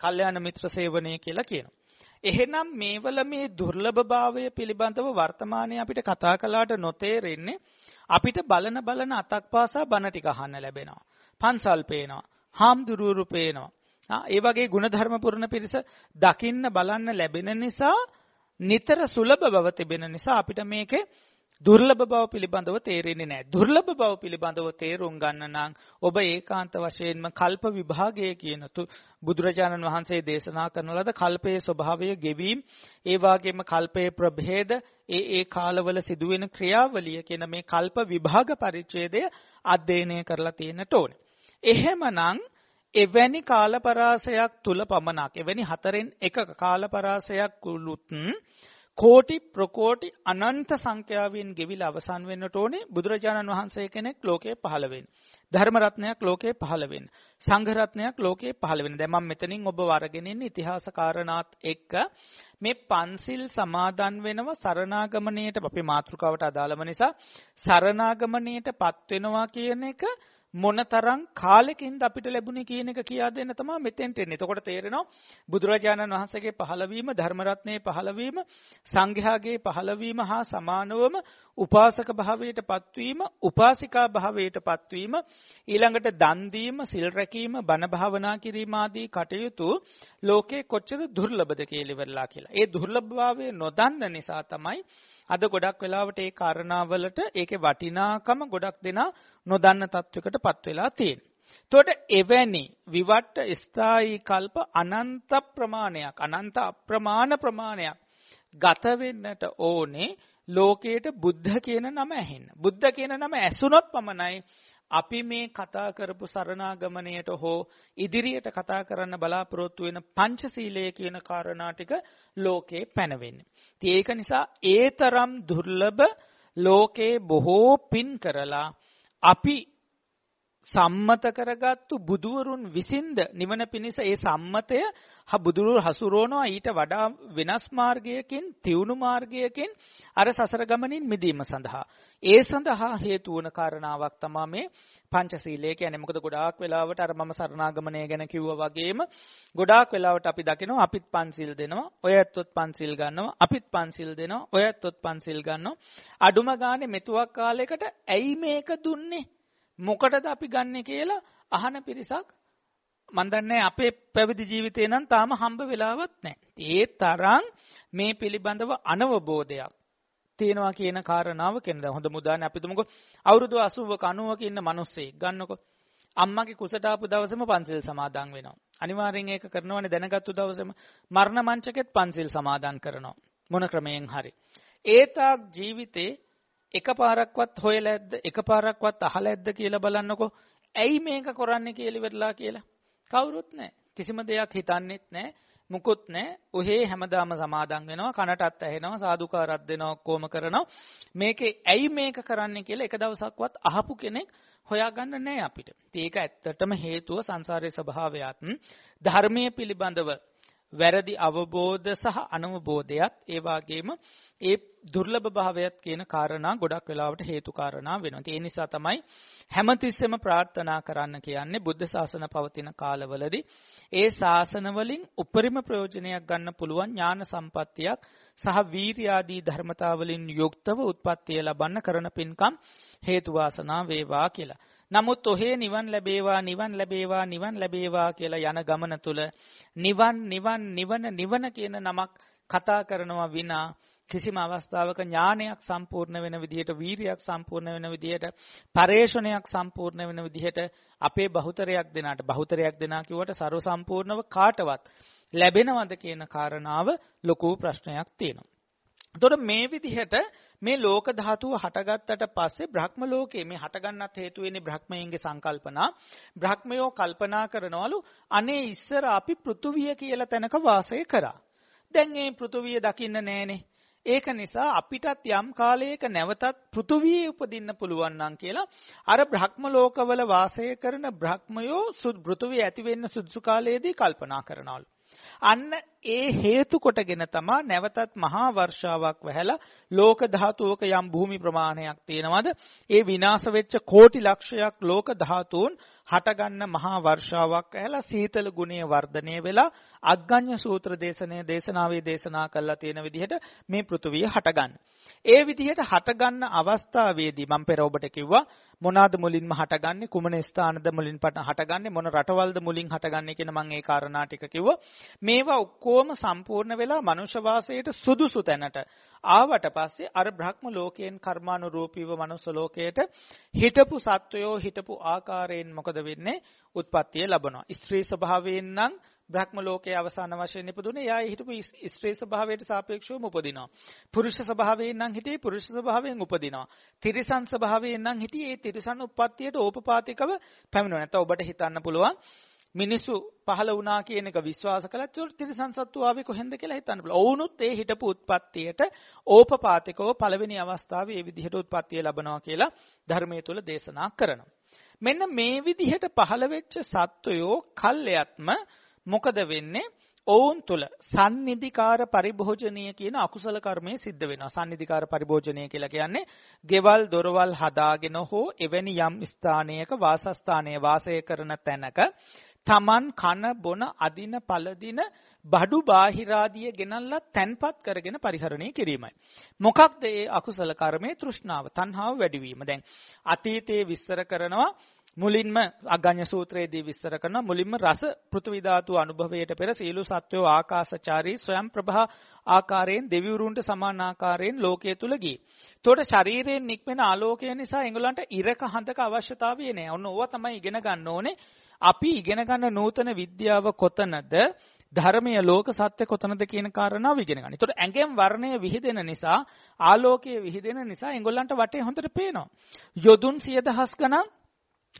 කල්යාණ මිත්‍ර සේවනය කියලා කියනවා. එහෙනම් මේවල මේ දුර්ලභභාවය පිළිබඳව වර්තමානයේ අපිට කතා කළාට නොතේරෙන්නේ අපිට බලන බලන අතක් පාසා බණ ටික අහන්න ලැබෙනවා. පන්සල් පේනවා. හාමුදුරුවරු පේනවා. ඒ වගේ ಗುಣධර්ම පුරණ පිරිස දකින්න බලන්න ලැබෙන නිසා නිතර සුලභ බව තිබෙන නිසා අපිට මේකේ දුර්ලභ බව පිළිබඳව තේරෙන්නේ නැහැ. දුර්ලභ බව පිළිබඳව තේරුම් ගන්න නම් ඔබ ඒකාන්ත වශයෙන්ම කල්ප විභාගය කියන බුදුරජාණන් වහන්සේ දේශනා කරන ලද කල්පයේ ස්වභාවය ගෙවීම, ඒ වගේම කල්පයේ ප්‍රභේද, ඒ ඒ කාලවල සිදුවෙන ක්‍රියාවලිය කියන මේ කල්ප විභාග පරිච්ඡේදය අධ්‍යයනය කරලා තියෙන්නට ඕනේ. එහෙමනම් එවැනි කාලපරාසයක් තුල පමණක් එවැනි හතරෙන් එකක කාලපරාසයක් කුලුත් කෝටි ප්‍රකෝටි අනන්ත සංඛ්‍යාවෙන් ගෙවිලා අවසන් වෙන්නට ඕනේ බුදුරජාණන් වහන්සේ කෙනෙක් ලෝකේ පහළ වෙන්න. ධර්ම රත්නයක් ලෝකේ පහළ වෙන්න. සංඝ රත්නයක් ලෝකේ පහළ වෙන්න. දැන් මම මෙතනින් ඔබ වරගෙන ඉන්නේ ඉතිහාස කාරණාත් එක්ක මේ පන්සිල් සමාදන් වෙනව සරණාගමණයට අපේ මාතෘකාවට අදාළම නිසා සරණාගමණයටපත් වෙනවා කියන එක මොනතරම් කාලෙකින්ද අපිට ලැබුණේ කියන එක කියා දෙන්න තමයි මෙතෙන්ට එන්නේ. එතකොට තේරෙනවා බුදුරජාණන් වහන්සේගේ පහළවීම, ධර්මරත්නයේ පහළවීම, සංඝයාගේ පහළවීම හා සමානවම උපාසක භාවයට පත්වීම, උපාසිකා භාවයට පත්වීම, ඊළඟට දන් දීම, සිල් රැකීම, බණ භාවනා කිරීම ආදී කටයුතු ලෝකේ කොච්චර දුර්ලභද කියලා ඉවරලා කියලා. ඒ දුර්ලභභාවය නොදන්න නිසා තමයි අද ගොඩක් වෙලාවට ඒ කාරණාවලට ඒකේ වටිනාකම ගොඩක් දෙනා නොදන්න තත්වයකටපත් වෙලා තියෙනවා. එතකොට එවැනි විවට්ට ස්ථායි කල්ප අනන්ත ප්‍රමාණයක් අනන්ත අප්‍රමාණ ප්‍රමාණයක් ගත වෙන්නට ඕනේ ලෝකයට බුද්ධ කියන නම ඇහෙන්න. බුද්ධ කියන නම ඇසුනොත් පමණයි අපි මේ කතා කරපු සරණාගමණයට හෝ ඉදිරියට කතා කරන්න බලාපොරොත්තු වෙන පංචශීලය කියන කාරණා ටික ලෝකේ පැනවෙන්නේ. ඉතින් ඒක නිසා ඒතරම් දුර්ලභ ලෝකේ බොහෝ පින් කරලා අපි සම්මත කරගත්තු බුදුවරුන් විසින්ද නිවන පිණිස ඒ සම්මතය බුදුරු හසුරවනවා. ඊට වඩා වෙනස් මාර්ගයකින් තියුණු මාර්ගයකින් අර සසර ගමනින් මිදීම සඳහා. ඒ සඳහා හේතු වන කාරණාවක් තමයි මේ පංචශීලය කියන්නේ. මොකද ගොඩාක් වෙලාවට අර මම සරණාගමනය ගැන කිව්වා වගේම ගොඩාක් වෙලාවට අපි දකිනවා අපිත් පන්සිල් දෙනවා ඔය ඇත්තොත් පන්සිල් ගන්නවා අපිත් පන්සිල් දෙනවා ඔය ඇත්තොත් පන්සිල් ගන්නවා. අඩුම ගානේ මෙතුවක් කාලයකට ඇයි මේක දුන්නේ? මොකටද අපි ගන්නෙ කියලා අහන පිරිසක් මන් දන්නේ අපේ පැවිදි ජීවිතේ නම් තාම හම්බ වෙලාවක් නැහැ. ඒ තරම් මේ පිළිබඳව අනවබෝධයක් තියෙනවා කියන කාරණාව කියන දැන් හොඳ මුදානේ අපි තුමුකෝ අවුරුදු 80ක 90ක ඉන්න මිනිස්සෙක් ගන්නකො අම්මගේ කුසට ආපු දවසේම පන්සල් සමාදන් වෙනවා. අනිවාර්යෙන් ඒක කරනවනේ දැනගත්තු දවසේම මරණ මංචකෙත් පන්සිල් සමාදන් කරනවා. මොන ක්‍රමයෙන් හරි. ඒතාක් ජීවිතේ එකපාරක්වත් හොයලා ඇද්ද එකපාරක්වත් අහලා ඇද්ද කියලා බලන්නකෝ. ඇයි මේක කරන්නේ කියලා ඉවරලා කියලා. කවුරුත් නැහැ. කිසිම දෙයක් හිතන්නෙත් නැහැ. මුකුත් නැහැ. ඔහේ හැමදාම සමාදන් වෙනවා, කනටත් ඇහෙනවා, සාදුකාරත් දෙනවා, ඔක්කොම කරනවා. මේකේ ඇයි මේක කරන්නේ කියලා එක දවසක්වත් අහපු කෙනෙක් හොයාගන්න නැහැ අපිට. ඒක ඇත්තටම හේතුව සංසාරයේ ස්වභාවයත් ධර්මයේ පිළිබඳව වැරදි අවබෝධ සහ අනවබෝධයත් ඒ වගේම ඒ දුර්ලභ භාවයත් කියන කාරණා ගොඩක් වෙලාවට හේතු කාරණා වෙනවා. ඒ නිසා තමයි හැමතිස්සෙම ප්‍රාර්ථනා කරන්න කියන්නේ බුද්ධ ශාසන පවතින කාලවලදී ඒ ශාසන වලින් උපරිම ප්‍රයෝජනයක් ගන්න පුළුවන් ඥාන සම්පත්තියක් සහ වීර්ය ආදී ධර්මතා වලින් යුක්තව උත්පත්තිය ලබන්න කරන පින්කම් හේතු වාසනා වේවා කියලා. නමුත් ඔහේ නිවන් ලැබේවා නිවන් ලැබේවා නිවන් ලැබේවා කියලා යන ගමන තුල නිවන් නිවන් නිවන නිවන කියන නමක් කතා කරනවා විනා කිසිම අවස්ථාවක ඥානයක් සම්පූර්ණ වෙන විදිහට වීරියක් සම්පූර්ණ වෙන විදිහට පරේෂණයක් සම්පූර්ණ වෙන විදිහට අපේ බහුතරයක් දෙනාට බහුතරයක් දෙනා කිව්වට ਸਰව සම්පූර්ණව කාටවත් ලැබෙනවද කියන කාරණාව ලොකු ප්‍රශ්නයක් තියෙනවා. එතකොට මේ විදිහට මේ ලෝක ධාතුව හටගත්තට පස්සේ බ්‍රහ්ම ලෝකයේ මේ හටගන්නත් හේතු වෙන්නේ බ්‍රහ්මයන්ගේ සංකල්පනා. බ්‍රහ්මයෝ කල්පනා කරනවලු අනේ ඉස්සර අපි පෘථුවිය කියලා තැනක වාසය කරා. දැන් මේ පෘථුවිය දකින්න නෑනේ. ඒක නිසා අපිටත් යම් කාලයක නැවතත් පෘථුවියේ උපදින්න පුළුවන් නම් කියලා අර බ්‍රහ්ම ලෝකවල වාසය කරන බ්‍රහ්මයෝ පෘථුවිය ඇති වෙන්න සුදුසු කාලයේදී කල්පනා කරනවලු. අන්න ඒ හේතු කොටගෙන තමා නැවතත් මහා වර්ෂාවක් වැහැලා ලෝක ධාතුවක යම් භූමි ප්‍රමාණයක් තියෙනවද ඒ විනාශ වෙච්ච කෝටි ලක්ෂයක් ලෝක ධාතුන් හටගන්න මහා වර්ෂාවක් ඇහැලා සීතල ගුණය වර්ධනය වෙලා අග්ගඤ්ඤ සූත්‍ර දේශනයේ දේශනාවේ දේශනා කළා තියෙන විදිහට මේ පෘථුවිය හටගන්න. ඒ විදිහට හටගන්න අවස්ථාවේදී මම පෙර ඔබට කිව්වා මොනවාද මුලින්ම හටගන්නේ කුමන ස්ථානද මුලින් පටන් හටගන්නේ මොන රටවල්ද මුලින් හටගන්නේ කියන මම ඒ කාරණා ටික කිව්වා. මේවා ඔක්කොම සම්පූර්ණ වෙලා මනුෂ්‍ය වාසයට සුදුසු තැනට ආවට පස්සේ අර බ්‍රහ්ම ලෝකයෙන් කර්මානුරූපීව මනුස්ස ලෝකයට හිටපු සත්වයෝ හිටපු ආකාරයෙන් මොකද වෙන්නේ? උත්පත්තිය ලැබනවා. ස්ත්‍රී ස්වභාවයෙන් නම් බ්‍රහ්ම ලෝකයේ අවසාන වශයෙන් ඉපදුනේ එයා හිටපු ස්ත්‍රී ස්වභාවයට සාපේක්ෂවම උපදිනවා. පුරුෂ ස්වභාවයෙන් නම් හිටියේ පුරුෂ ස්වභාවයෙන් උපදිනවා. තිරිසන් ස්වභාවයෙන් නම් හිටියේ ඒ තිරිසන් උප්පත්තියට ඕපපාතිකව පැමිණෙනවා. නැත්නම් ඔබට හිතන්න පුළුවන් මිනිස්සු පහළ වුණා කියන එක විශ්වාස කළත් ඒක තිරිසන් සත්තු ආවේ කොහෙන්ද කියලා හිතන්න පුළුවන්. ඔවුනුත් ඒ හිටපු උත්පත්තියට ඕපපාතිකව පළවෙනි අවස්ථාවේ මේ විදිහට උත්පත්තිය ලැබනවා කියලා ධර්මයේ තුල දේශනා කරනවා. මෙන්න මේ විදිහට පහළ වෙච්ච සත්වයෝ කල්යත්ම මොකද වෙන්නේ? ඔවුන් තුල සන්නිධිකාර පරිභෝජනීය කියන අකුසල කර්මය සිද්ධ වෙනවා. සන්නිධිකාර පරිභෝජනීය කියලා කියන්නේ ගෙවල් දොරවල් හදාගෙන හෝ එවැනි යම් ස්ථානයක වාසස්ථානයේ වාසය කරන තැනක තමන් කන බොන අදින පළදින බඩු බාහිරාදිය ගෙනල්ලා තැන්පත් කරගෙන පරිහරණය කිරීමයි. මොකක්ද ඒ අකුසල කර්මයේ තෘෂ්ණාව, තණ්හාව වැඩිවීම. දැන් අතීතයේ විස්තර කරනවා මුලින්ම අග්ගඤ්ඤ සූත්‍රයේදී විස්තර කරන මුලින්ම රස පෘථිවි ධාතු අනුභවයට පෙර සීල සත්වෝ ආකාශචාරී ස්වයං ප්‍රභා ආකාරයෙන් දෙවිවරුන්ට සමාන ආකාරයෙන් ලෝකයේ තුල ගියේ. එතකොට ශරීරයෙන් නික්මෙන ආලෝකය නිසා එංගලන්ට ඉරක හඳක අවශ්‍යතාවය නෑ. ඔන්න ඕවා තමයි ඉගෙන ගන්න ඕනේ. අපි ඉගෙන ගන්න නූතන විද්‍යාව කොතනද? ධර්මීය ලෝක සත්‍ය කොතනද කියන කාරණාව ඉගෙන ගන්න. ඒතකොට ඇඟෙන් වර්ණය විහිදෙන නිසා ආලෝකය විහිදෙන නිසා එංගලන්ට වටේ හොඳට පේනවා. යොදුන් 10000 ගණන්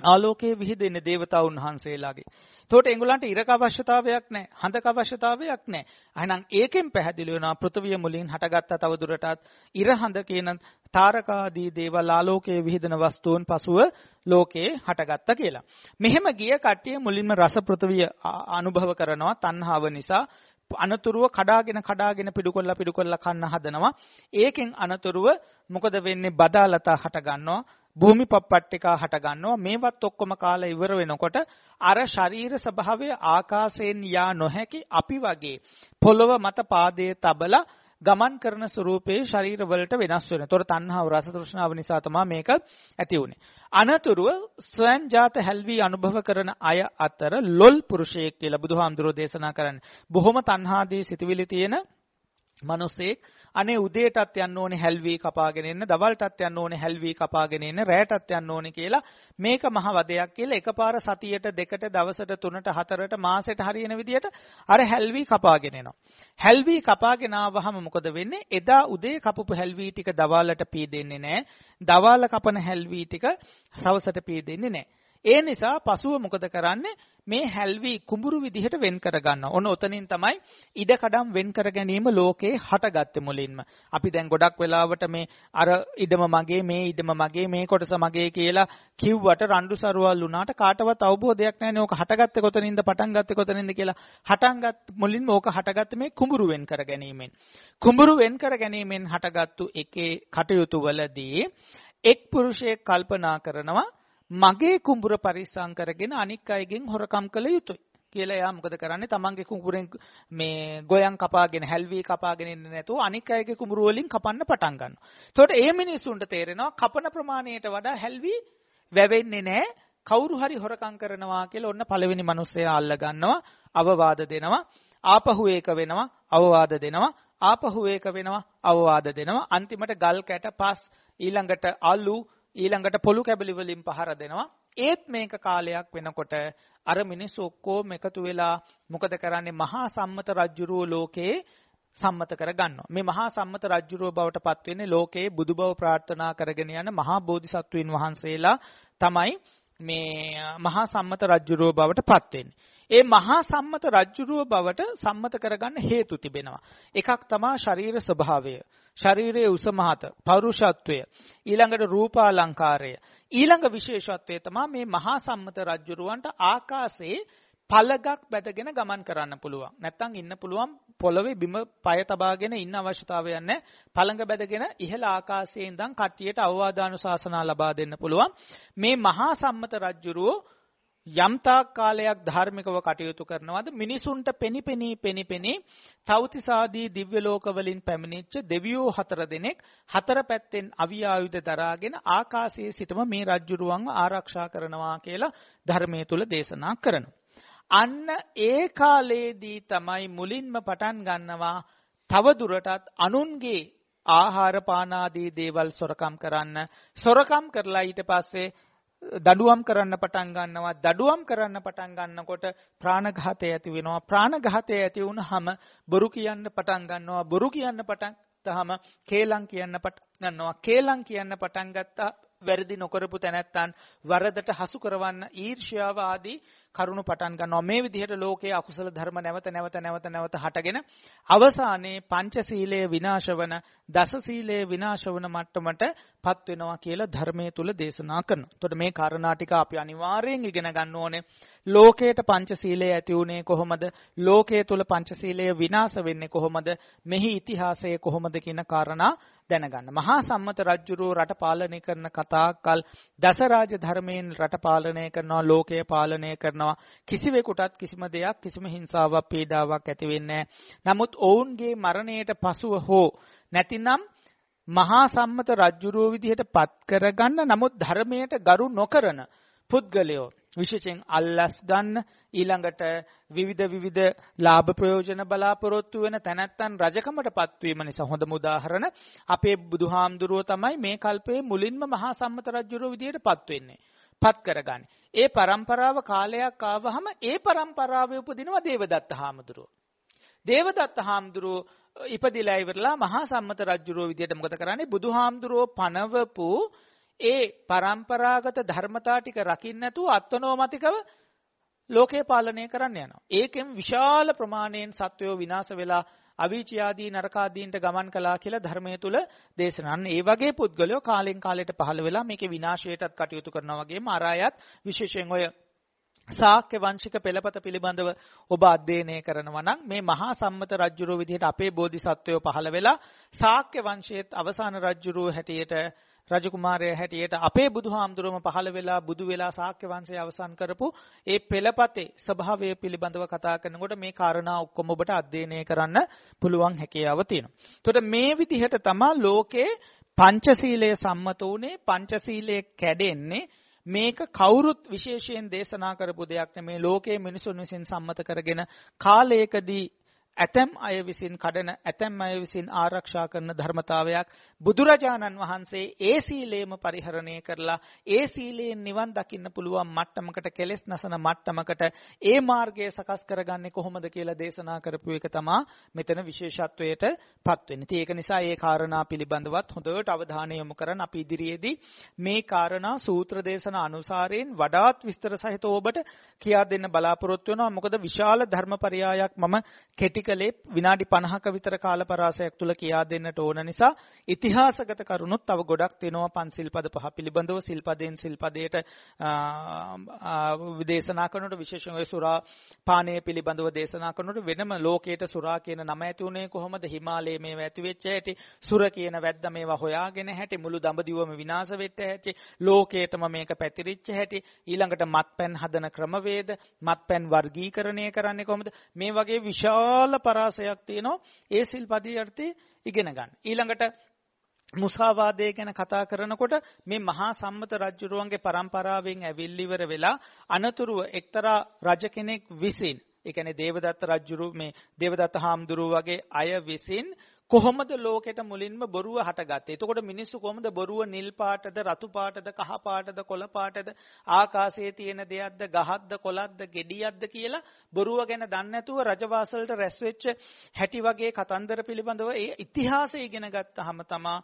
ආලෝකයේ විහිදෙන්නේ දේවතාවුන් වහන්සේලාගේ. එතකොට ඒගොල්ලන්ට ඉරක අවශ්‍යතාවයක් නැහැ. හඳක අවශ්‍යතාවයක් නැහැ. එහෙනම් ඒකෙන් පැහැදිලි වෙනවා පෘථිවිය මුලින් හටගත්ත තව දුරටත් ඉර හඳ කියන තාරකාදී දේවල් ආලෝකයේ විහිදෙන වස්තුන් පසුව ලෝකේ හටගත්ත කියලා. මෙහෙම ගිය කට්ටිය මුලින්ම රස පෘථිවිය අනුභව කරනවා තණ්හාව නිසා අනතුරුව කඩාගෙන කඩාගෙන පිටුකොල්ලා පිටුකොල්ලා කන්න හදනවා. ඒකෙන් අනතුරුව මොකද වෙන්නේ බදාලතා හට ගන්නවා. භූමි පප්පට්ටිකා හට ගන්නවා මේවත් ඔක්කොම කාලා ඉවර වෙනකොට අර ශරීර ස්වභාවය ආකාශයෙන් යා නොහැකි අපි වගේ පොළව මත පාදයේ තබලා ගමන් කරන ස්වරූපයේ ශරීර වලට වෙනස් වෙනවා. ඒතොර තණ්හාව රස තෘෂ්ණාව නිසා තමයි මේක ඇති වුනේ. අනතුරුව ස්වයං ජාත හැල්වි අනුභව කරන අය අතර ලොල් පුරුෂයෙක් කියලා බුදුහාමුදුරෝ දේශනා කරන්නේ. බොහොම තණ්හාදී සිතවිලි තියෙන මනුස්සෙක් අනේ උදේටත් යන්න ඕනේ හැල්වී කපාගෙන එන්න දවල්ටත් යන්න ඕනේ හැල්වී කපාගෙන එන්න රැයටත් යන්න ඕනේ කියලා මේක මහ වදයක් කියලා එකපාර සතියට දෙකට දවසට තුනට හතරට මාසෙට හරියන විදියට අර හැල්වී කපාගෙන එනවා. හැල්වී කපාගෙන ආවහම මොකද වෙන්නේ? එදා උදේ කපපු හැල්වී ටික දවල්ට පීදෙන්නේ නැහැ. දවල් කපන හැල්වී ටික සවසට පීදෙන්නේ නැහැ. ඒ නිසා පසුව මොකද කරන්නේ මේ හැල්වි කුඹුරු විදිහට වෙන් කර ගන්නවා. ඔන්න ඔතනින් තමයි ඉඩකඩම් වෙන් කර ගැනීම ලෝකේ හටගත්තේ මුලින්ම. අපි දැන් ගොඩක් වෙලාවට මේ අර ඉඩම මගේ මේ ඉඩම මගේ මේ කොටස මගේ කියලා කිව්වට රණ්ඩු සරුවල් වුණාට කාටවත් අවබෝධයක් නැහැ ඕක හටගත්තේ කොතනින්ද පටන් ගත්තේ කොතනින්ද කියලා. හටන්ගත් මුලින්ම ඕක හටගත්තේ මේ කුඹුරු වෙන් කර ගැනීමෙන්. කුඹුරු වෙන් කර ගැනීමෙන් හටගත්තු එකේ කටයුතු වලදී එක් පුරුෂයෙක් කල්පනා කරනවා මගේ කුඹුර පරිස්සම් කරගෙන අනික් අයගෙන් හොරකම් කළ යුතුයි කියලා එයා මොකද කරන්නේ තමන්ගේ කුඹුරෙන් මේ ගොයන් කපාගෙන හැල්වි කපාගෙන ඉන්නේ නැතුව අනික් අයගේ කුඹුර වලින් කපන්න පටන් ගන්නවා. එතකොට ඒ මිනිස්සුන්ට තේරෙනවා කපන ප්‍රමාණයට වඩා හැල්වි වැවෙන්නේ නැහැ. කවුරු හරි හොරකම් කරනවා කියලා ඔන්න පළවෙනි මිනිස්සයා අල්ල ගන්නවා අවවාද දෙනවා ආපහු ඒක වෙනවා අවවාද දෙනවා ආපහු ඒක වෙනවා අවවාද දෙනවා අන්තිමට ගල් කැට පස් ඊළඟට අලු ඊළඟට පොළු කැබලි වලින් පහර දෙනවා. ඒත් මේක කාලයක් වෙනකොට අර මිනිස්සු ඔක්කොම එකතු වෙලා මොකද කරන්නේ මහා සම්මත රජ්ජුරුව ලෝකේ සම්මත කර ගන්නවා. මේ මහා සම්මත රජ්ජුරුව බවට පත් වෙන්නේ ලෝකේ බුදු බව ප්‍රාර්ථනා කරගෙන යන මහා බෝධිසත්වයින් වහන්සේලා තමයි මේ මහා සම්මත රජ්ජුරුව බවට පත් වෙන්නේ. ඒ මහා සම්මත රජ්ජුරුව බවට සම්මත කරගන්න හේතු තිබෙනවා. එකක් තමයි ශරීර ස්වභාවය. ශරීරයේ උස මහත, පෞරුෂත්වය, ඊළඟට රූපාලංකාරය. ඊළඟ විශේෂත්වය තමයි මේ මහා සම්මත රජුරවන්ට ආකාශයේ පළගක් බැදගෙන ගමන් කරන්න පුළුවන්. නැත්තම් ඉන්න පුළුවන් පොළවේ බිම පය තබාගෙන ඉන්න අවශ්‍යතාවයක් නැහැ. පළඟ බැදගෙන ඉහළ ආකාශයේ ඉඳන් කට්ටියට අවවාදානුශාසනා ලබා දෙන්න පුළුවන්. මේ මහා සම්මත රජුරෝ යම්තාක් කාලයක් ධාර්මිකව කටයුතු කරනවාද මිනිසුන්ට පෙනිපෙනී පෙනිපෙනී තවතිසාදී දිව්‍ය ලෝකවලින් පැමිණිච්ච දෙවියෝ හතර දෙනෙක් හතර පැත්තෙන් අවිය ආයුධ දරාගෙන ආකාශයේ සිටම මේ රජ්ජුරුවන්ව ආරක්ෂා කරනවා කියලා ධර්මයේ තුල දේශනා කරනවා. අන්න ඒ කාලේදී තමයි මුලින්ම පටන් ගන්නවා තව දුරටත් අනුන්ගේ ආහාර පාන ආදී දේවල් සොරකම් කරන්න සොරකම් කරලා ඊට පස්සේ දඩුවම් කරන්න පටන් ගන්නවා. දඩුවම් කරන්න පටන් ගන්නකොට ප්‍රාණඝාතය ඇති වෙනවා. ප්‍රාණඝාතය ඇති වුනහම බොරු කියන්න පටන් ගන්නවා. බොරු කියන්න පටන් ගත්තාම කේලම් කියන්න පටන් ගන්නවා. කේලම් කියන්න පටන් ගත්තා. වැරදි නොකරපු තැනැත්තන් වරදට හසු කරවන්න ඊර්ෂ්‍යාව ආදී කරුණු පටන් ගන්නවා මේ විදිහට ලෝකයේ අකුසල ධර්ම නැවත නැවත නැවත නැවත හටගෙන අවසානයේ පංචශීලයේ විනාශ වන දස සීලයේ විනාශ වන මට්ටමට පත් වෙනවා කියලා ධර්මයේ තුල දේශනා කරනවා. එතකොට මේ කාරණා ටික අපි අනිවාර්යෙන් ඉගෙන ගන්න ඕනේ. ලෝකයට පංචශීලයේ ඇති වුණේ කොහොමද? ලෝකයේ තුල පංචශීලයේ විනාශ වෙන්නේ කොහොමද? මෙහි ඉතිහාසය කොහොමද කියන කාරණා දැනගන්න. මහා සම්මත රජුරෝ රට පාලනය කරන කතාකල් දසරාජ ධර්මයෙන් රට පාලනය කරනවා, ලෝකය පාලනය කරනවා. කිසිවෙකුටත් කිසිම දෙයක් කිසිම හිංසාවක්, පීඩාවක් ඇති වෙන්නේ නමුත් ඔවුන්ගේ මරණයට පසුව හෝ නැතිනම් මහා සම්මත රජුරෝ විදිහට පත් කරගන්න නමුත් ධර්මයට ගරු නොකරන පුද්ගලයෝ විශේෂයෙන් අල්ලස් ගන්න ඊළඟට විවිධ විවිධ ලාභ ප්‍රයෝජන බලාපොරොත්තු වෙන තැනැත්තන් රජකමට පත්වීම නිසා හොඳම උදාහරණ අපේ බුදුහාමුදුරුව තමයි මේ කල්පයේ මුලින්ම මහා සම්මත රජුරෝ විදිහට පත් වෙන්නේ. පත් කරගන්නේ. ඒ પરම්පරාව කාලයක් ආවහම ඒ પરම්පරාවේ උපදිනවා දේවදත්ත හාමුදුරුවෝ. දේවදත්ත හාමුදුරුවෝ ඉපදිලා ඉවරලා මහා සම්මත රජුරෝ විදියට මොකද කරන්නේ? බුදුහාමුදුරුවෝ පනවපු ඒ પરම්පරාගත ධර්මතා ටික රකින්න නැතුව අත්නෝමතිකව ලෝකේ පාලනය කරන්න යනවා. ඒකෙන් විශාල ප්‍රමාණයෙන් සත්වයෝ විනාශ වෙලා අවීචී ආදී නරකාදීන්ට ගමන් කළා කියලා ධර්මයේ තුල දේශනාන් ඒ වගේ පුද්ගලයෝ කාලෙන් කාලයට පහළ වෙලා මේකේ විනාශයටත් කටයුතු කරනවා වගේම අරායත් විශේෂයෙන් ඔය ශාක්‍ය වංශික පෙළපත පිළිබඳව ඔබ අධ්‍යයනය කරනවා නම් මේ මහා සම්මත රජුරෝ විදිහට අපේ බෝධිසත්වයෝ පහළ වෙලා ශාක්‍ය වංශයේත් අවසාන රජුරෝ හැටියට රජකුමාරය හැටියට අපේ බුදුහාමුදුරුවම පහළ වෙලා බුදු වෙලා ශාක්‍ය වංශය අවසන් කරපු ඒ පෙළපතේ ස්වභාවය පිළිබඳව කතා කරනකොට මේ කාරණා ඔක්කොම ඔබට අධ්‍යයනය කරන්න පුළුවන් හැකියාව තියෙනවා. එතකොට මේ විදිහට තමයි ලෝකේ පංචශීලයේ සම්මත උනේ පංචශීලයේ කැඩෙන්නේ මේක කවුරුත් විශේෂයෙන් දේශනා කරපු දෙයක් නෙමේ ලෝකයේ මිනිසුන් විසින් සම්මත කරගෙන කාලයකදී ඇතැම් අය විසින් කඩන ඇතැම් අය විසින් ආරක්ෂා කරන ධර්මතාවයක් බුදුරජාණන් වහන්සේ ඒ සීලේම පරිහරණය කරලා ඒ සීලයෙන් නිවන් දකින්න පුළුවන් මට්ටමකට කෙලෙස් නසන මට්ටමකට ඒ මාර්ගය සකස් කරගන්නේ කොහොමද කියලා දේශනා කරපු එක තමා මෙතන විශේෂත්වයට පත් වෙන්නේ. ඉතින් ඒක නිසා ඒ කාරණා පිළිබඳවත් හොඳට අවධානය යොමු කරන් අපි ඉදිරියේදී මේ කාරණා සූත්‍ර දේශනා අනුසාරයෙන් වඩාත් විස්තර සහිතව ඔබට කියා දෙන්න බලාපොරොත්තු වෙනවා. මොකද විශාල ධර්මපරයායක් මම කෙටි කලේ විනාඩි 50ක විතර කාල පරාසයක් තුල කියා දෙන්නට ඕන නිසා ඉතිහාසගත කරුණුත් තව ගොඩක් තියෙනවා පන්සිල් පද පහ පිළිබඳව සිල්පදයෙන් සිල්පදයට දේශනා කරනකොට විශේෂයෙන් ඔය සුරා පානය පිළිබඳව දේශනා කරනකොට වෙනම ලෝකයට සුරා කියන නම ඇති උනේ කොහොමද? හිමාලයේ මේවා ඇති වෙච්ච හැටි සුර කියන වැද්ද මේවා හොයාගෙන හැටි මුළු දඹදිවම විනාශ වෙච්ච හැටි ලෝකයටම මේක පැතිරිච්ච හැටි ඊළඟට මත්පැන් හදන ක්‍රමවේද මත්පැන් වර්ගීකරණය කරන්නේ කොහොමද? මේ වගේ විශාල විශාල පරාසයක් තියෙනවා ඒ සිල්පදයේ අර්ථය ඉගෙන ගන්න. ඊළඟට මුසාවාදය ගැන කතා කරනකොට මේ මහා සම්මත රජුරුවන්ගේ පරම්පරාවෙන් ඇවිල්ලිවර වෙලා අනතුරුව එක්තරා රජ කෙනෙක් විසින් ඒ කියන්නේ දේවදත්ත රජුරු මේ දේවදත්ත හාමුදුරුව වගේ අය විසින් කොහොමද ලෝකෙට මුලින්ම බොරුව හටගත්තේ? එතකොට මිනිස්සු කොහොමද බොරුව නිල් පාටද, රතු පාටද, කහ පාටද, කොළ පාටද, ආකාශයේ තියෙන දෙයක්ද, ගහක්ද, කොළක්ද, ගෙඩියක්ද කියලා බොරුව ගැන දන්නේ නැතුව රජවාසලට රැස් වෙච්ච හැටි වගේ කතන්දර පිළිබඳව ඒ ඉතිහාසය ඉගෙන ගත්තාම තමා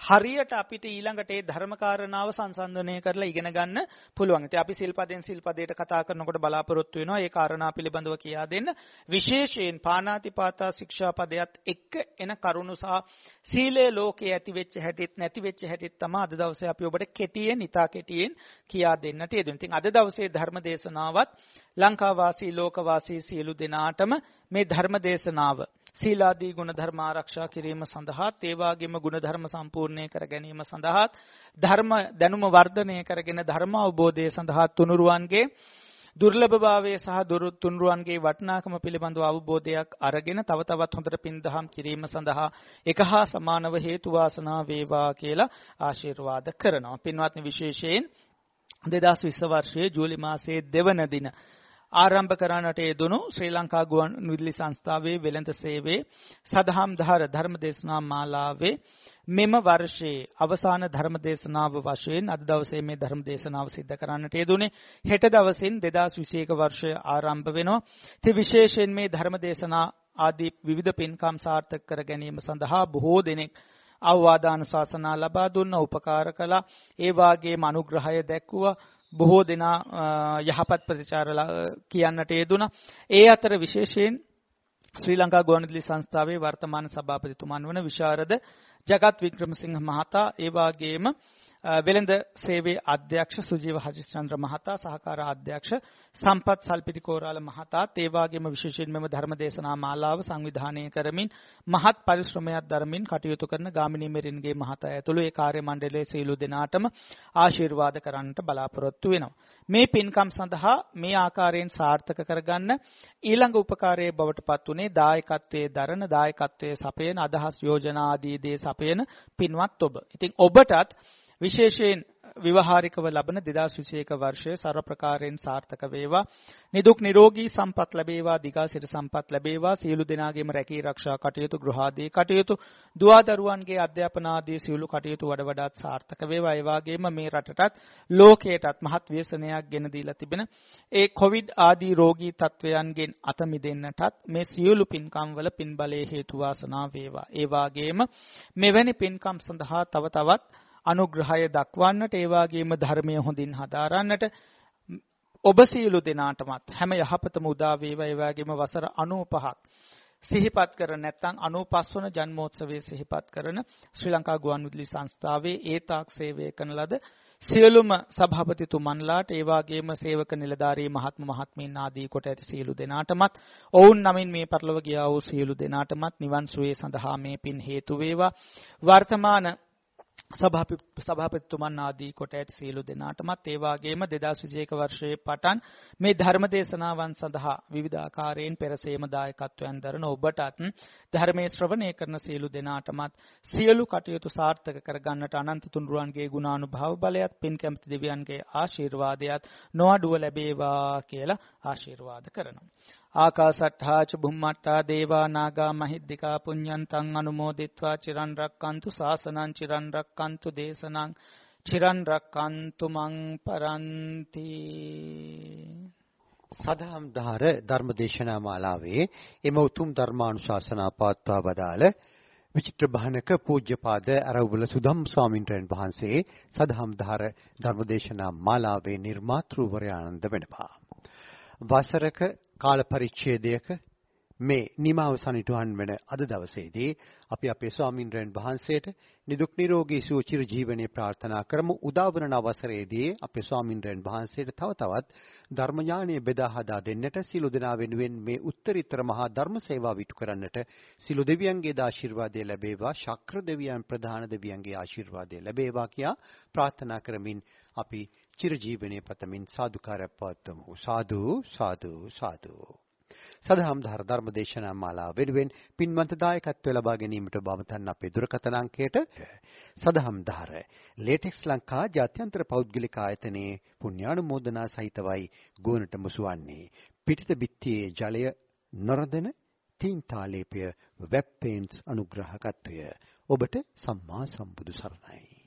හරියට අපිට ඊළඟට ඒ ධර්ම කාරණාව සංසන්දනය කරලා ඉගෙන ගන්න පුළුවන්. ඉතින් අපි සිල්පදෙන් සිල්පදයට කතා කරනකොට බලාපොරොත්තු වෙනවා ඒ කාරණා පිළිබඳව කියා දෙන්න. විශේෂයෙන් පාණාතිපාතා ශික්ෂාපදයට එක්ක එන කරුණු සහ සීලේ ලෝකයේ ඇති වෙච්ච හැටිත් නැති වෙච්ච හැටිත් තමයි අද දවසේ අපි ඔබට කෙටියෙන් ඉතා කෙටියෙන් කියා දෙන්නට යෙදුනේ. ඉතින් අද දවසේ ධර්ම දේශනාවත් ලංකාවාසී ලෝකවාසී සියලු දෙනාටම මේ ධර්ම දේශනාව සීලාදී ගුණ ධර්ම ආරක්ෂා කිරීම සඳහා ඒ වගේම ගුණ ධර්ම සම්පූර්ණය කර ගැනීම සඳහා ධර්ම දැනුම වර්ධනය කරගෙන ධර්ම අවබෝධය සඳහා තුනුරුවන්ගේ දුර්ලභභාවය සහ තුනුරුවන්ගේ වටිනාකම පිළිබඳව අවබෝධයක් අරගෙන තව තවත් හොඳට පින්දහම් කිරීම සඳහා එක හා සමානව හේතු වාසනා වේවා කියලා ආශිර්වාද කරනවා. පින්වත්නි විශේෂයෙන් 2020 වර්ෂයේ ජූලි මාසයේ දෙවන දින ආරම්භ කරන්නට යෙදුණු ශ්‍රී ලංකා ගුවන් විදුලි සංස්ථාවේ වෙළඳ සේවයේ සදහම් දහර ධර්මදේශනා මාලාවේ මෙම වර්ෂයේ අවසාන ධර්මදේශනාව වශයෙන් අද දවසේ මේ ධර්මදේශනාව සිද්ධ කරන්නට යෙදුනේ හෙට දවසින් 2021 වර්ෂය ආරම්භ වෙනවා. ඉතින් විශේෂයෙන් මේ ධර්මදේශනා ආදී විවිධ පින්කම් සාර්ථක කර ගැනීම සඳහා බොහෝ දෙනෙක් අවවාදානුශාසනා ලබා දුන්න උපකාර කළා. ඒ වාගේම අනුග්‍රහය දැක්වුවා. බොහෝ දෙනා යහපත් ප්‍රතිචාර කියන්නට යෙදුණා. ඒ අතර විශේෂයෙන් ශ්‍රී ලංකා ගුවන්විදුලි සංස්ථාවේ වර්තමාන සභාපතිතුමන් වන විශාරද ජගත් වික්‍රමසිංහ මහතා ඒ වගේම වෙළඳ සේවයේ අධ්‍යක්ෂ සුජීව හජිචන්ද්‍ර මහතා සහකාර අධ්‍යක්ෂ සම්පත් සල්පිති කෝරාල මහතාත් ඒ වගේම විශේෂයෙන් මෙම ධර්මදේශනා මාලාව සංවිධානය කරමින් මහත් පරිශ්‍රමයක් දරමින් කටයුතු කරන ගාමිණී මෙරින්ගේ මහතා ඇතුළු ඒ කාර්ය මණ්ඩලයේ සීලු දෙනාටම ආශිර්වාද කරන්නට බලාපොරොත්තු වෙනවා. මේ පින්කම් සඳහා මේ ආකාරයෙන් සාර්ථක කරගන්න ඊළඟ උපකාරයේ බවට පත් උනේ දායකත්වයේ දරන දායකත්වයේ සපයන අදහස් යෝජනා ආදී දේ සපයන පින්වත් ඔබ. ඉතින් ඔබටත් විශේෂයෙන් විවහාරිකව ලබන 2021 වර්ෂයේ ਸਰව ප්‍රකාරයෙන් සාර්ථක වේවා. නිදුක් නිරෝගී සම්පත් ලැබේවා, දිගාසිර සම්පත් ලැබේවා. සියලු දෙනාගේම රැකී ආරක්ෂා කටයුතු, ගෘහාදී කටයුතු, දුවා දරුවන්ගේ අධ්‍යාපන ආදී සියලු කටයුතු වඩ වඩාත් සාර්ථක වේවා. ඒ වගේම මේ රටටත් ලෝකයටත් මහත් ව්‍යසනයක් ගෙන දීලා තිබෙන ඒ කොවිඩ් ආදී රෝගී තත්වයන්ගෙන් අත මිදෙන්නටත් මේ සියලු පින්කම් වල පින්බලයේ හේතු වාසනා වේවා. ඒ වගේම මෙවැනි පින්කම් සඳහා තව තවත් අනුග්‍රහය දක්වන්නට ඒ වගේම ධර්මය හොඳින් හදාරන්නට ඔබ සියලු දෙනාටමත් හැම යහපතම උදා වේවා. ඒ වගේම වසර 95ක් සිහිපත් කර නැත්නම් 95 වන ජන්මෝත්සවයේ සිහිපත් කරන ශ්‍රී ලංකා ගුවන්විදුලි සංස්ථාවේ ඒතාක් සේවය කරන ලද සියලුම සභාපතිතුමන්ලාට ඒ වගේම සේවක නිලධාරී මහත්ම මහත්මීන් ආදී කොට ඇති සියලු දෙනාටමත් ඔවුන් නමින් මේ පරිලව ගියා වූ සියලු දෙනාටමත් නිවන් සුවේ සඳහා මේ පින් හේතු වේවා. වර්තමාන සභාපතිතුමන් ආදී කොට ඇති සියලු දෙනාටමත් ඒ වගේම 2021 වර්ෂයේ පටන් මේ ධර්ම දේශනාවන් සඳහා විවිධාකාරයෙන් පෙරසේම දායකත්වයන් දරන ඔබටත් ධර්මයේ ශ්‍රවණය කරන සියලු දෙනාටමත් සියලු කටයුතු සාර්ථක කරගන්නට අනන්ත තුන්රුවන්ගේ ගුණානුභාව බලයත් පින් කැමති දෙවියන්ගේ ආශිර්වාදයත් නොඅඩුව ලැබේවා කියලා ආශිර්වාද කරනවා. ආකාසට්ඨා ච බුම්මට්ඨා දේවා නාග මහිද්దికා පුඤ්ඤන්තං අනුමෝදිත්වා චිරන් රක්칸තු සාසනං චිරන් රක්칸තු දේශනං චිරන් රක්칸තු මං පරන්ති. සදාම් ධාර ධර්මදේශනා මාලාවේ එම උතුම් ධර්මානුශාසනා පවත්වා වදාළ විචිත්‍ර භානක පූජ්‍යපාද අරවුල සුදම් ස්වාමින්වයන් වහන්සේ සදාම් ධාර ධර්මදේශනා මාලාවේ නිර්මාතෘවරයානන්ද වෙනපා වසරක කාල පරිච්ඡේදයක මේ නිමාව සනිටුහන් වෙන අද දවසේදී අපි අපේ ස්වාමින්ද්‍රයන් වහන්සේට නිදුක් නිරෝගී සුව චිර ජීවනයේ ප්‍රාර්ථනා කරමු. උදාවරණ අවසරයේදී අපේ ස්වාමින්ද්‍රයන් වහන්සේට තව තවත් ධර්ම ඥානය බෙදා හදා දෙන්නට සිළු දෙනා වෙනුවෙන් මේ උත්තරීතර මහා ධර්ම සේවාව ඉටු කරන්නට සිළු දෙවියන්ගේ ආශිර්වාදය ලැබේවා. ශක්‍ර දෙවියන් ප්‍රධාන දෙවියන්ගේ ආශිර්වාදය ලැබේවා කියා ප්‍රාර්ථනා කරමින් අපි චිර ජීවනයේ පතමින් සාදුකාරයක් පවත්වමු. සාදු සාදු සාදු. සදහම් ධාර ධර්ම දේශනා මාලාව වෙනුවෙන් පින්වන්ත දායකත්වය ලබා ගැනීමට බවතන් අපේ දුරකථන අංකයට සදහම් ධාර. ලේටෙක්ස් ලංකා ජාත්‍යන්තර පෞද්ගලික ආයතනයේ පුණ්‍යානුමෝදනා සහිතවයි ගුවනට මුසුවන්නේ පිටිත බිත්තියේ ජලය නොරදෙන තීන්තාලේපය වෙබ් පේන්ට්ස් අනුග්‍රහකත්වය. ඔබට සම්මා සම්බුදු සරණයි.